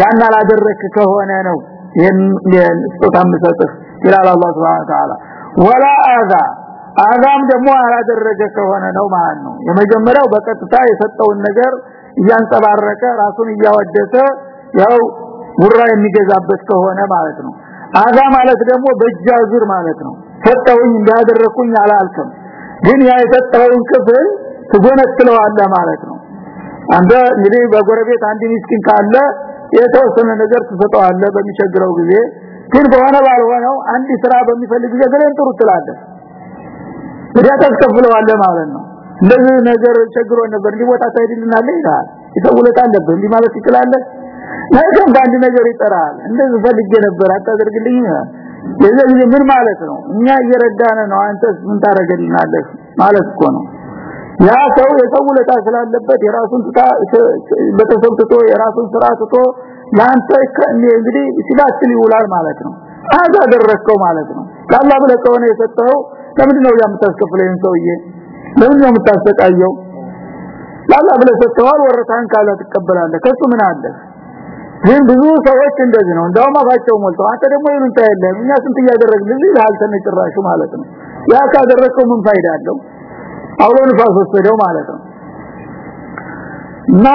ያን አላደረክ ከሆነ ነው ይሄን ስጦታ መስጠት ይላል አላህ Subhanahu Ta'ala ወላ አዛ አዛም ደግሞ አላደረገ ከሆነ ነው ማለት ነው። የመጀመሪያው በቀጥታ የሰጠውን ነገር እያንጸባረቀ ራሱን እያወደሰ ያው ጉራ የሚገዛበት ከሆነ ማለት ነው። አዛ ማለት ደግሞ በእጃዙር ማለት ነው። ሰጠውኝ እንዳደረኩኝ አላልከም ግን ያ የሰጠውን ክፍል ትጎነትለዋለህ ማለት ነው። አንተ እንግዲህ በጎረቤት አንድ ምስኪን ካለ የተወሰነ ነገር ትሰጠዋለህ በሚቸግረው ጊዜ። ግን በሆነ ባልሆነው አንድ ስራ በሚፈልግ ጊዜ ገለን ጥሩ ትላለህ። ወዲያ ታስከፍለዋለህ ማለት ነው። እንደዚህ ነገር ቸግሮ ነበር ሊወጣ ታይድልናል ይላል። ይተውለታ አለብህ እንዲህ ማለት ይችላልህ ነገር በአንድ ነገር ይጠራል። እንደዚህ ፈልጌ ነበር አታደርግልኝ የዚህ ምን ማለት ነው? እኛ እየረዳነ ነው። አንተስ ምን ታረጋልናለህ ማለት እኮ ነው። ያ ሰው የሰውለታ ስላለበት የራሱን ትታ በተሰብ ትቶ የራሱን ስራ ትቶ ላንተ እንግዲህ ሲላስል ይውላል ማለት ነው። አዛ ደረከው ማለት ነው። ካላ ብለ ከሆነ የሰጠው ለምንድን ነው የምታስከፍለኝ ሰውዬ? ለምን ነው የምታሰቃየው? ላላ ብለ ሰጥተዋል ወረታን ካላ ትቀበላለህ። ከሱ ምን አለ ግን ብዙ ሰዎች እንደዚህ ነው። እንደውም አፋቸው ሞልተው አንተ ደግሞ ይሉንታ የለም እኛ ስንት እያደረግን ልጅ ያልተነ ጭራሹ ማለት ነው። ያ ካደረከው ምን ፋይዳ አለው? አውሎ ንፋስ ወሰደው ማለት ነው። እና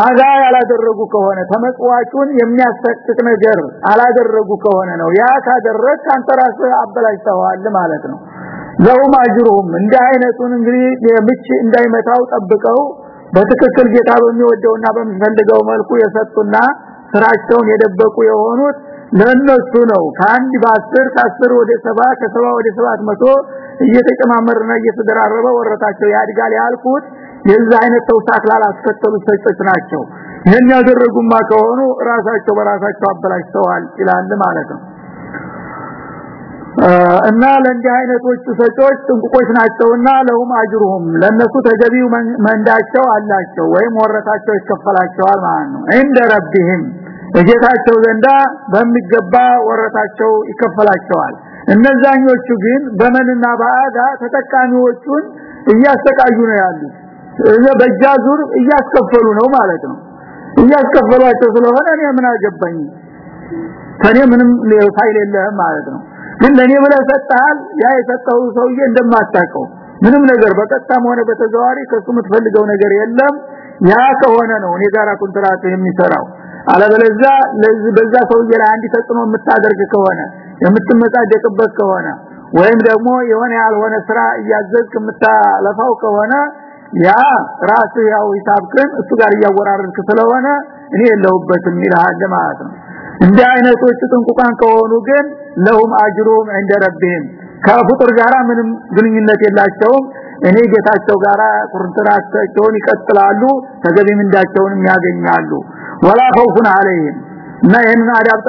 አዛ ያላደረጉ ከሆነ ተመጽዋቹን የሚያሰቅቅ ነገር አላደረጉ ከሆነ ነው ያ ካደረክ አንተ ራስህ አበላሽተዋል ማለት ነው። ለሁም አጅሩም እንደ አይነቱን እንግዲህ የምች እንዳይመታው ጠብቀው በትክክል ጌታ በሚወደውና በሚፈልገው መልኩ የሰጡና ስራቸውን የደበቁ የሆኑት ለነሱ ነው። ከአንድ በአስር ከአስር ወደ ሰባ ከሰባ ወደ ሰባት መቶ እየተጨማመረና እየተደራረበ ወረታቸው ያድጋል ያልኩት የዛ አይነት ተውሳክ ላላስከተሉ ሰጭት ናቸው። ይሄን ያደረጉማ ከሆኑ ራሳቸው በራሳቸው አበላሽተዋል ይላል ማለት ነው። እና ለእንዲህ አይነቶቹ ሰጮች ጥንቁቆች ናቸውና ለሁም አጅሩሁም ለነሱ ተገቢው መንዳቸው አላቸው ወይም ወረታቸው ይከፈላቸዋል ማለት ነው። እንደ ረቢህም እጌታቸው ዘንዳ በሚገባ ወረታቸው ይከፈላቸዋል። እነዛኞቹ ግን በመንና በአዳ ተጠቃሚዎቹን እያስተቃዩ ነው ያሉት። በጃዙር እያስከፈሉ ነው ማለት ነው። እያስከፈሏቸው ስለሆነ እኔ ምን አገባኝ? ከኔ ምንም ፋይል የለህም ማለት ነው። ግን ለኔ ብለህ ሰጣል ያ የሰጠው ሰውዬ እንደማታቀው ምንም ነገር በቀጥታም ሆነ በተዘዋሪ ከሱ የምትፈልገው ነገር የለም። ያ ከሆነ ነው እኔ ጋራ ኮንትራት የሚሰራው አለበለዚያ ለዚህ በዛ ሰውዬ ላይ አንድ ተጽዕኖ የምታደርግ ከሆነ የምትመጻደቅበት ከሆነ ወይም ደግሞ የሆነ ያልሆነ ስራ እያዘዝክ የምታለፋው ከሆነ ያ ራስ ያው ሂሳብክን እሱ ጋር እያወራረድክ ስለሆነ እኔ የለሁበትም ይልሃል ማለት ነው። እንደ አይነቶቹ ጥንቁቃን ከሆኑ ግን ለሁም አጅሩም እንደ ረብህም ከፍጡር ጋራ ምንም ግንኙነት የላቸውም። እኔ ጌታቸው ጋራ ቁርንትራቸውን ይቀጥላሉ ተገቢ ምንዳቸውንም ያገኛሉ ወላ ኸውፉን አለይህም እና ይህንን አዳብ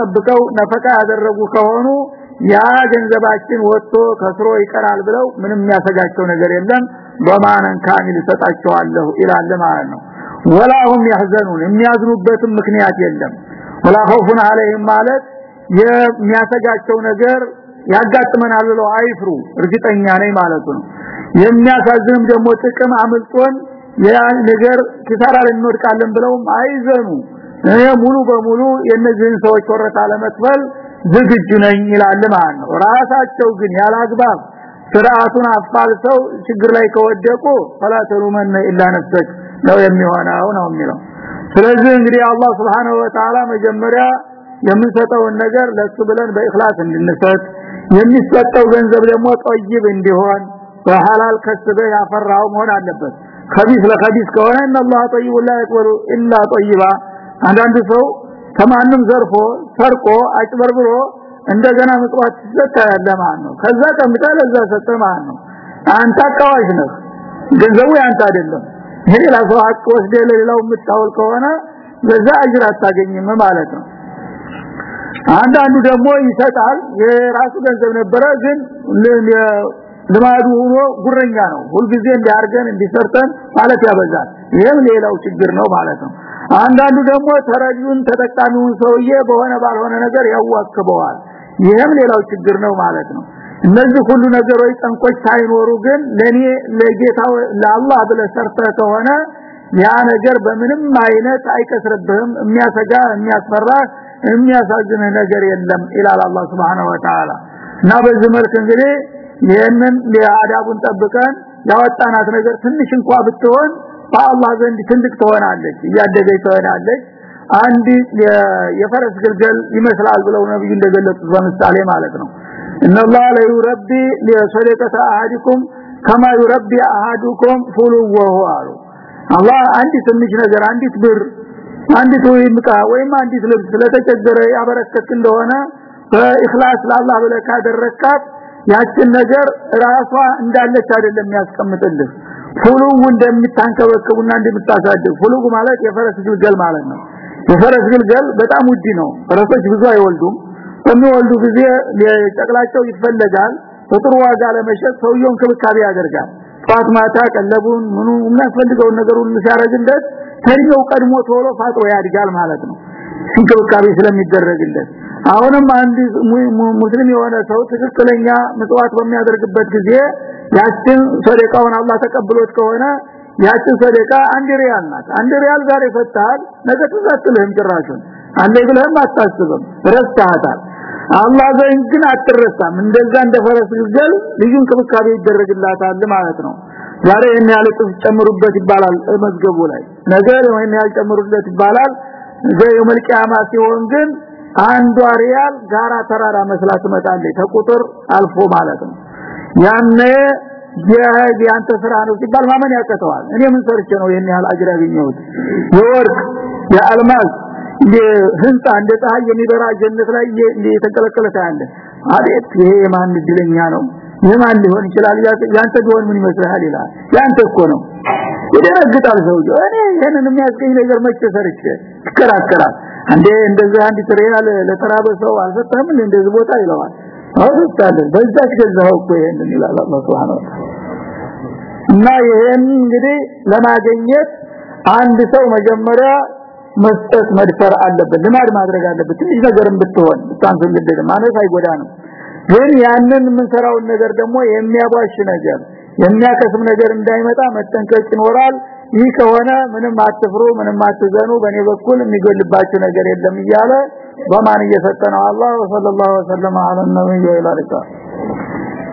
ነፈቃ ያደረጉ ከሆኑ ያ ገንዘባችን ወጥቶ ከስሮ ይቀራል ብለው ምንም የሚያሰጋቸው ነገር የለም። በማነን ካሚል ሰጣቸዋለሁ ይላል ማለት ነው። ወላሁም ያህዘኑን የሚያዝኑበትም ምክንያት የለም። ወላ ኸውፉን አለይህም ማለት የሚያሰጋቸው ነገር ያጋጥመናል ብለው አይፍሩ እርግጠኛ ነኝ ማለቱ ነው። የሚያሳዝንም ደግሞ ጥቅም አምልጦን ያ ነገር ኪሳራ ልንወድቃለን ብለውም አይዘኑ ሙሉ በሙሉ የነዚህን ሰዎች ወረታ ለመክፈል ዝግጁ ነኝ ይላል ማለት ነው። ራሳቸው ግን ያላግባብ ፍርአቱን አፋልሰው ችግር ላይ ከወደቁ ፈላተሩ መነ ኢላ ነፍሰክ ነው የሚሆነው ነው የሚለው። ስለዚህ እንግዲህ አላህ Subhanahu Wa Ta'ala መጀመሪያ የምንሰጠውን ነገር ለሱ ብለን በእخلاص እንድንሰጥ የሚሰጠው ገንዘብ ደግሞ ጠይብ እንዲሆን በሐላል ከስበ ያፈራው መሆን አለበት። ከቢስ ለከቢስ ከሆነ እነላህ ጠይቡ لا يقبل الا طيبا አንዳንድ ሰው ከማንም ዘርፎ ሰርቆ አጭበርብሮ እንደገና ምጽዋት ሲሰጣ ነው። ከዛ ቀምጣ ለዛ ሰጠ ማለት ነው። አንተ አቃዋሽ ነህ። ገንዘቡ ያንተ አይደለም። ሌላ ሰው ሀቅ ወስደ ለሌላው ከሆነ በዛ አጅር አታገኝም ማለት ነው። አንዳንዱ ደግሞ ይሰጣል። የራሱ ገንዘብ ነበረ ግን ልማዱ ሆኖ ጉረኛ ነው። ሁልጊዜ እንዲያርገን እንዲሰርተን ማለት ያበዛል። ይሄም ሌላው ችግር ነው ማለት ነው አንዳንዱ ደግሞ ተረጁን ተጠቃሚውን ሰውዬ በሆነ ባልሆነ ነገር ያዋክበዋል። ይሄም ሌላው ችግር ነው ማለት ነው። እነዚህ ሁሉ ነገሮች ጠንቆች ሳይኖሩ ግን ለኔ ለጌታው ለአላህ ብለ ሰርተ ከሆነ ያ ነገር በምንም አይነት አይከስርብህም የሚያሰጋ የሚያስፈራ የሚያሳዝን ነገር የለም ኢላል አላህ Subhanahu Wa Ta'ala እና በዚህ መልክ እንግዲህ ይሄንን ለአዳቡን ጠብቀን ያወጣናት ነገር ትንሽ እንኳን ብትሆን በአላህ ዘንድ ትልቅ ትሆናለች እያደገች ትሆናለች። አንድ የፈረስ ግልገል ይመስላል ብለው ነብዩ እንደገለጹት በምሳሌ ማለት ነው። እነላህ ለይረቢ ለሰለቀተ አሃዲኩም ከማ ይረቢ አሃዱኩም ፉሉወሁ አሉ። አላህ አንዲት ትንሽ ነገር አንዲት ብር አንዲት ወይም ዕቃ ወይም አንዲት ልብስ ስለተቸገረ ያበረከት እንደሆነ በእخلاص ለአላህ ብለህ ካደረካት ያችን ነገር ራሷ እንዳለች አይደለም ያስቀምጥልህ ፉሉው እንደምታንከበከቡና እንደምታሳድግ ፉሉው ማለት የፈረስ ግልገል ማለት ነው። የፈረስ ግልገል በጣም ውድ ነው። ፈረሶች ብዙ አይወልዱም። በሚወልዱ ጊዜ ጨቅላቸው ይፈለጋል። በጥሩ ዋጋ ለመሸጥ ሰውየው እንክብካቤ ያደርጋል። ጧት ማታ ቀለቡን ምኑ የሚያስፈልገውን ነገር ሁሉ ሲያረግለት ከኛው ቀድሞ ቶሎ ፋጥሮ ያድጋል ማለት ነው። እንክብካቤ ስለሚደረግለት። አሁንም አንድ ሙስሊም የሆነ ሰው ትክክለኛ ምጽዋት በሚያደርግበት ጊዜ ያችን ሰደቃውን አላህ ተቀብሎት ከሆነ ያችን ሰደቃ አንድ ሪያል ናት። አንድ ሪያል ዛሬ ፈታል ነገ ትዛትልህም ጭራሹን። አንዴ ብለህም አታስብም ረስተሃታል። አላህ ዘንድ ግን አትረሳም። እንደዛ እንደ ፈረስ ግልገል ልዩ እንክብካቤ ይደረግላታል ማለት ነው። ዛሬ ጥፍ ጨምሩበት ይባላል መዝገቡ ላይ። ነገር ይሄን ጨምሩበት ይባላል። የውመል ቂያማ ሲሆን ግን አንዷ ሪያል ጋራ ተራራ መስላ ትመጣለች። ተቁጥር አልፎ ማለት ነው ያኔ ያንተ ስራ ነው ሲባል ማመን ያቀተዋል እኔ ምን ሰርቼ ነው ይሄን ያህል አጅር ያገኘሁት? የወርቅ የአልማዝ ህንጻ እንደ ፀሐይ የሚበራ ጀነት ላይ እየተንቀለቀለ ታያለ አቤት! ይሄ የማን እድለኛ ነው? የማን ሊሆን ይችላል? ያንተ ቢሆን ምን ይመስልሃል ይላል። ያንተ እኮ ነው። ይደረግጣል ሰውዬው እኔ ይሄንን የሚያስገኝ ነገር መቼ ሰርቼ? ይከራከራል አንዴ እንደዚህ አንድ ትሬያል ለተራበ ሰው አልሰጠህም እንደዚህ ቦታ ይለዋል አውጥታለ በዛች ገዛው እኮ ይሄንን እና ይሄን እንግዲህ ለማግኘት አንድ ሰው መጀመሪያ መስጠት መድፈር አለበት ልማድ ማድረግ አለበት። ትንሽ ነገርም ብትሆን ግዴታ ማለት አይጎዳንም። ግን ያንን የምንሰራውን ነገር ደግሞ የሚያቧሽ ነገር የሚያከስም ነገር እንዳይመጣ መጠንቀቅ ይኖራል። ይህ ከሆነ ምንም አትፍሩ ምንም አትዘኑ በኔ በኩል የሚገልባችሁ ነገር የለም እያለ በማን እየሰጠነው አላህ ወሰለላሁ ዐለይሂ ነብዩ ይላል